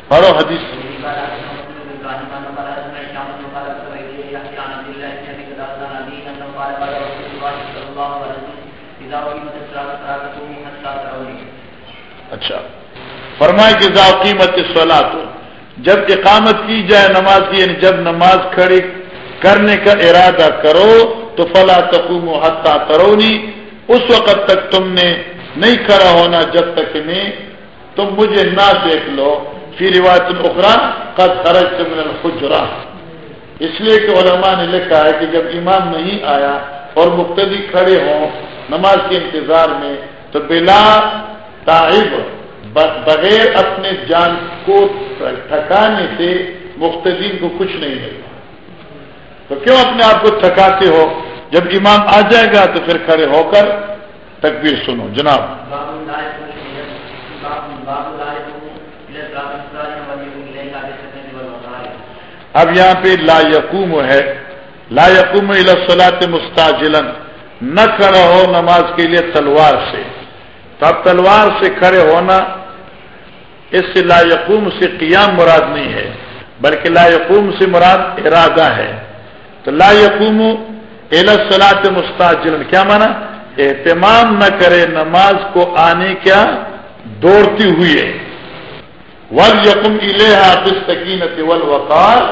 Speaker 1: پڑھو حدیث۔ اچھا۔ فرمائے کہ ذا قیمت سولہ تو جب اقامت کی جائے نماز کی یعنی جب نماز کھڑی کرنے کا ارادہ کرو تو فلا تقوم حتہ کرونی اس وقت تک تم نے نہیں کھڑا ہونا جب تک میں تم مجھے نہ دیکھ لو۔ فی روایت الخرا قد خرج من الخجرا اس لیے کہ علماء نے لکھا ہے کہ جب امام نہیں آیا اور مقتدی کھڑے ہوں نماز کے انتظار میں، تو بلا تعب بغیر اپنے جان کو تھکانے سے مختدین کو کچھ نہیں ملتا۔ تو کیوں اپنے آپ کو تھکاتے ہو؟ جب امام آ جائے گا تو پھر کھڑے ہو کر تکبیر سنو، جناب۔ اب یہاں پہ لا یقوم ہے۔ لا یقوم الاسلاط مستاجلن نہ کھڑا ہو نماز کے لیے تلوار سے۔ تو اب تلوار سے کھڑے ہونا، اس سے لا یقوم سے قیام مراد نہیں ہے، بلکہ لا یقوم سے مراد ارادہ ہے۔ تو لا یقوم الاسلاط مستاجلن کیا مانا؟ اہتمام نہ کرے نماز کو آنے کیا دوڑتی ہوئی ہے۔ ول یقم الحاطقینت ول وقار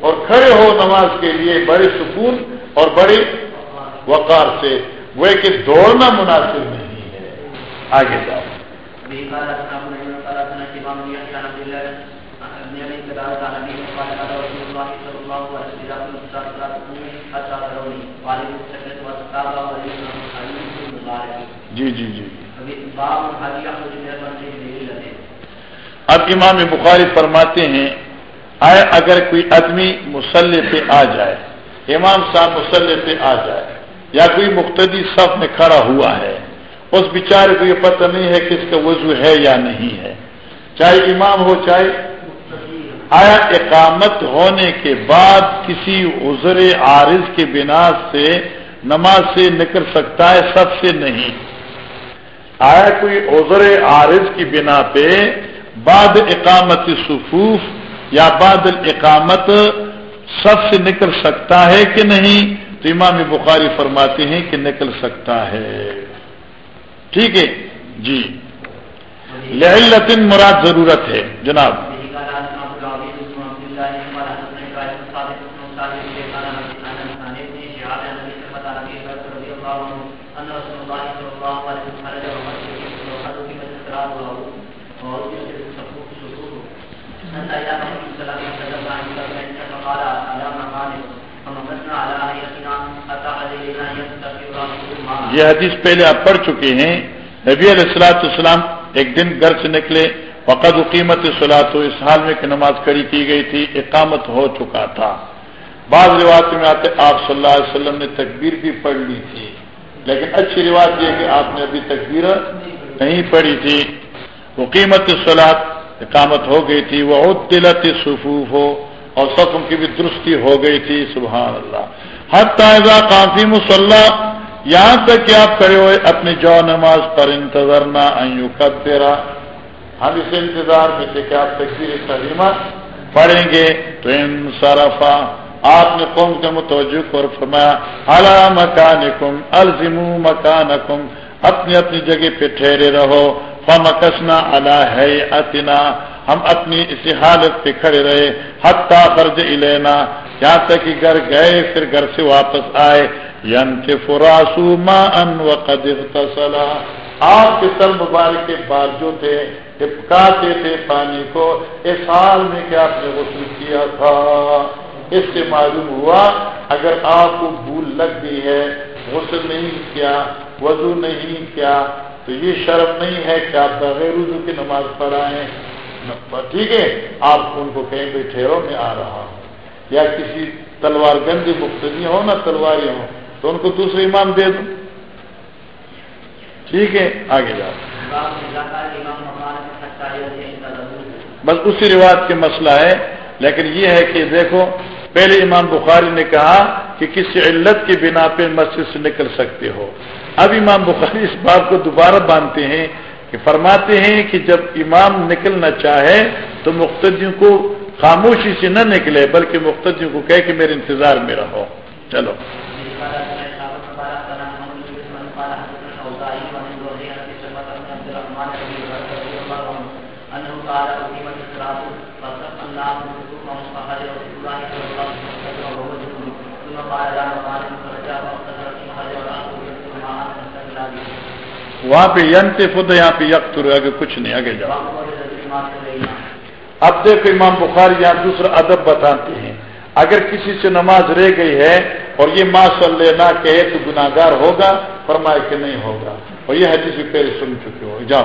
Speaker 1: اور کھڑے ہو نماز کے لیے بڑے سکون اور بڑے وقار سے۔ وہ کہ دوڑنا مناسب نہیں ہے۔ آگے جاؤ۔ جی جی جی۔ اب امام بخاری فرماتے ہیں آئے اگر کوئی آدمی مسلح پہ آ جائے امام صاحب مسلح پہ آ جائے یا کوئی مقتدی صف میں کھڑا ہوا ہے اس بیچارے کو یہ پتہ نہیں ہے کہ اس کا وضو ہے یا نہیں ہے۔ چاہے امام ہو چاہے آیا اقامت ہونے کے بعد کسی عذر عارض کے بنا سے نماز سے نکل سکتا ہے سب سے نہیں۔ آیا کوئی عذر عارض کی بنا پہ بعد اقامت صفوف یا بعد اقامت سب سے نکل سکتا ہے کہ نہیں؟ تو امام بخاری فرماتے ہیں کہ نکل سکتا ہے۔ ٹھیک ہے؟ جی۔ لطن مراد ضرورت ہے۔ جناب یہ حدیث پہلے آپ پڑھ چکے ہیں۔ نبی علیہ السلاۃ السلام ایک دن گھر سے نکلے وقت قیمت سلاط اس حال میں کہ نماز کڑی کی گئی تھی، اقامت ہو چکا تھا۔ بعض روایت میں آتے، آپ صلی اللہ علیہ وسلم نے تکبیر بھی پڑھ لی تھی۔ لیکن اچھی روایت یہ کہ آپ نے ابھی تکبیر نہیں پڑھی تھی۔ وہ قیمت سلاد اقامت ہو گئی تھی۔ وہ دلت صفوف ہو اور سفم کی بھی درستی ہو گئی تھی۔ سبحان اللہ۔ ہر تازہ کافی مسلح یہاں تک کہ آپ کھڑے ہوئے اپنی جو نماز پر انتظار نہ کب تیرا ہم اس انتظار میں تھے کہ آپ تقسیم تحریمہ پڑھیں گے، تو ان آپ نے قوم کے متوجہ اور فرمایا اعلی مکان کم الزم مکان کم اپنی اپنی جگہ پہ ٹھہرے رہو فمکسنا اللہ ہے اتنا ہم اپنی اسی حالت پہ کھڑے رہے حتہ فرض الینا یہاں تک کہ گھر گئے، پھر گھر سے واپس آئے۔ ین کے فراسو ما ان وقد اغتسلا آپ کے سر مبارک کے بال جو تھے، ٹپکاتے تھے پانی کو۔ اس حال میں کہ آپ نے غسل کیا تھا۔ اس سے معلوم ہوا، اگر آپ کو بھول لگ گئی ہے، غسل نہیں کیا، وضو نہیں کیا، تو یہ شرم نہیں ہے کہ آپ بغیر وضو کی نماز پڑھائیں۔ ٹھیک ہے، آپ ان کو کہیں بھی ٹھہرو میں آ رہا ہوں۔ یا کسی تلوار گندی مختلف ہو نہ تلواریں ہوں، تو ان کو دوسرے امام دے دوں۔ ٹھیک ہے، آگے جاؤ۔ بس اسی روایت کے مسئلہ ہے، لیکن یہ ہے کہ دیکھو، پہلے امام بخاری نے کہا کہ کسی علت کی بنا پہ مسجد سے نکل سکتے ہو۔ اب امام بخاری اس بات کو دوبارہ باندھتے ہیں کہ فرماتے ہیں کہ جب امام نکلنا چاہے تو مختدیوں کو خاموشی سے نہ نکلے، بلکہ مختدیوں کو کہے کہ میرے انتظار میں رہو۔ چلو۔ وہاں پہ ینت فد یہاں پہ یک آگے کچھ نہیں، آگے جاؤ۔ اب دیکھو امام بخاری یہاں دوسرا ادب بتاتے ہیں۔ اگر کسی سے نماز رہ گئی ہے اور یہ ماں صلی نہ کہے تو گناگار ہوگا، فرمائے کہ نہیں ہوگا۔ اور یہ حدیث بھی پہلے سن چکے ہو۔ جاؤ۔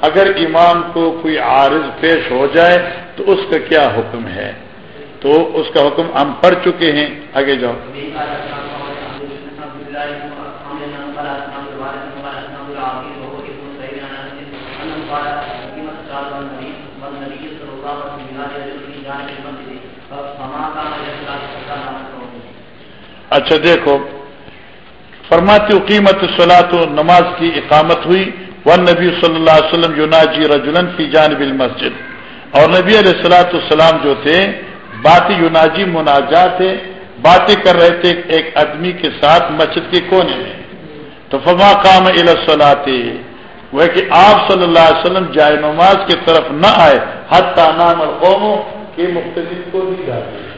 Speaker 1: اگر امام کو کوئی عارض پیش ہو جائے تو اس کا کیا حکم ہے؟ تو اس کا حکم ہم پڑھ چکے ہیں، آگے جاؤ۔ اچھا دیکھو۔ فرماتی قیمت صلاح تو نماز کی اقامت ہوئی۔ نبی صلی اللہ علیہ وسلم یوناجی رجولن فی جانب المسجد۔ اور نبی علیہ السلاۃ السلام جو تھے بات یوناجی مناجا تھے باتیں کر رہے تھے ایک آدمی کے ساتھ مسجد کے کونے میں۔ تو فما کام الصلاتے وہ کہ آپ صلی اللہ علیہ وسلم جائے نماز کی طرف نہ آئے حت نام القوموں کے مختلف کو نہیں جاتے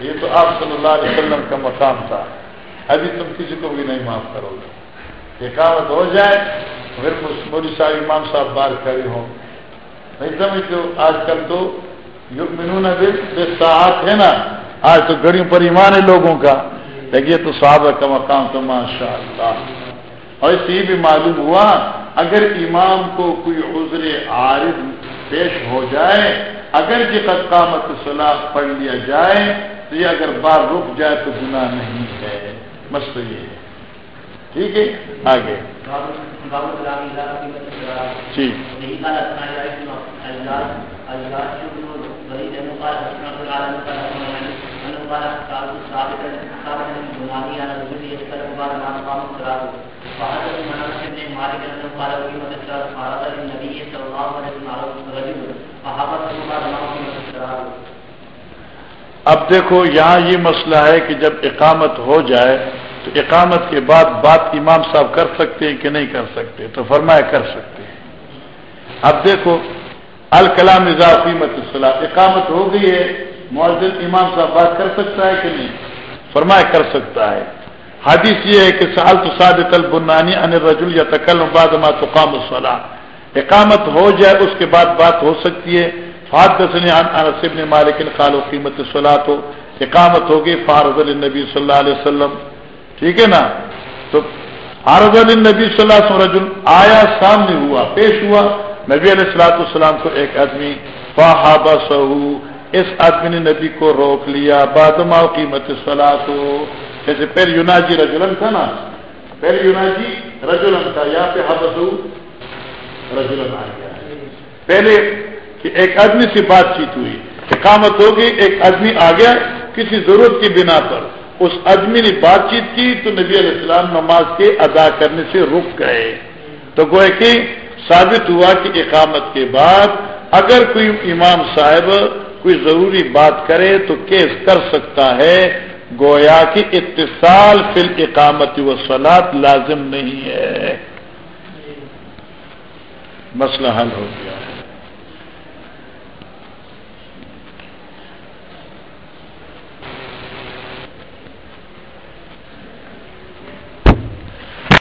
Speaker 1: یہ تو آپ صلی اللہ علیہ وسلم کا مقام تھا۔ ابھی تم کسی کو بھی نہیں معاف کرو گے۔ ہو جائے۔ پھر موری صاحب، امام صاحب بار کھڑے ہوں۔ نہیں سمجھتے آج کل تو منون بے ساتھ ہے نا۔ آج تو گڑیوں پر ایمان ہے لوگوں کا۔ لیکن یہ تو صحابہ کا مقام تو ماشاء اللہ اور اس یہ بھی معلوم ہوا، اگر امام کو کوئی عذر عارض پیش ہو جائے، اگر جی یہ قامت صلاح پڑھ لیا جائے، تو یہ اگر بار رک جائے تو گناہ نہیں ہے۔ مسئلہ یہ ہے۔ ٹھیک ہے؟ آگے۔ جی۔ اب دیکھو یہاں یہ مسئلہ ہے کہ جب اقامت ہو جائے تو اقامت کے بعد بات امام صاحب کر سکتے ہیں کہ نہیں کر سکتے تو فرمایا کر سکتے ہیں۔ اب دیکھو، الکلام قیمت صلاح اقامت ہو گئی ہے معذر امام صاحب بات کر سکتا ہے کہ نہیں؟ فرمایا کر سکتا ہے۔ حدیث یہ ہے کہ سال تو صادق البنانی ان رجول یا تکل بعد ما تقام الصلاح اقامت ہو جائے، اس کے بعد بات ہو سکتی ہے۔ فاد مالک خال و قیمت صلاح تو اقامت ہوگی فارض النبی صلی اللہ علیہ وسلم۔ ٹھیک ہے نا؟ تو عرض النبی صلی اللہ علیہ وسلم آیا سامنے ہوا، پیش ہوا۔ نبی علیہ السلاۃ السلام کو ایک آدمی فہابا سہو اس آدمی نے نبی کو روک لیا۔ بادما قیمت صلاح تو جیسے پہلے یوناجی رجولن تھا نا؟ پہلے یوناجی رجولن تھا یا پہ حبس رجولن آ گیا۔ پہلے کہ ایک آدمی سے بات چیت ہوئی اقامت ہوگی، ایک آدمی آ گیا کسی ضرورت کی بنا پر۔ اس آدمی نے بات چیت کی تو نبی علیہ السلام نماز کے ادا کرنے سے رک گئے۔ تو گوئے کہ ثابت ہوا کہ اقامت کے بعد اگر کوئی امام صاحب کوئی ضروری بات کرے تو کیس کر سکتا ہے۔ گویا کہ اتصال فل اقامت و سلاد لازم نہیں ہے۔ مسئلہ حل ہو گیا۔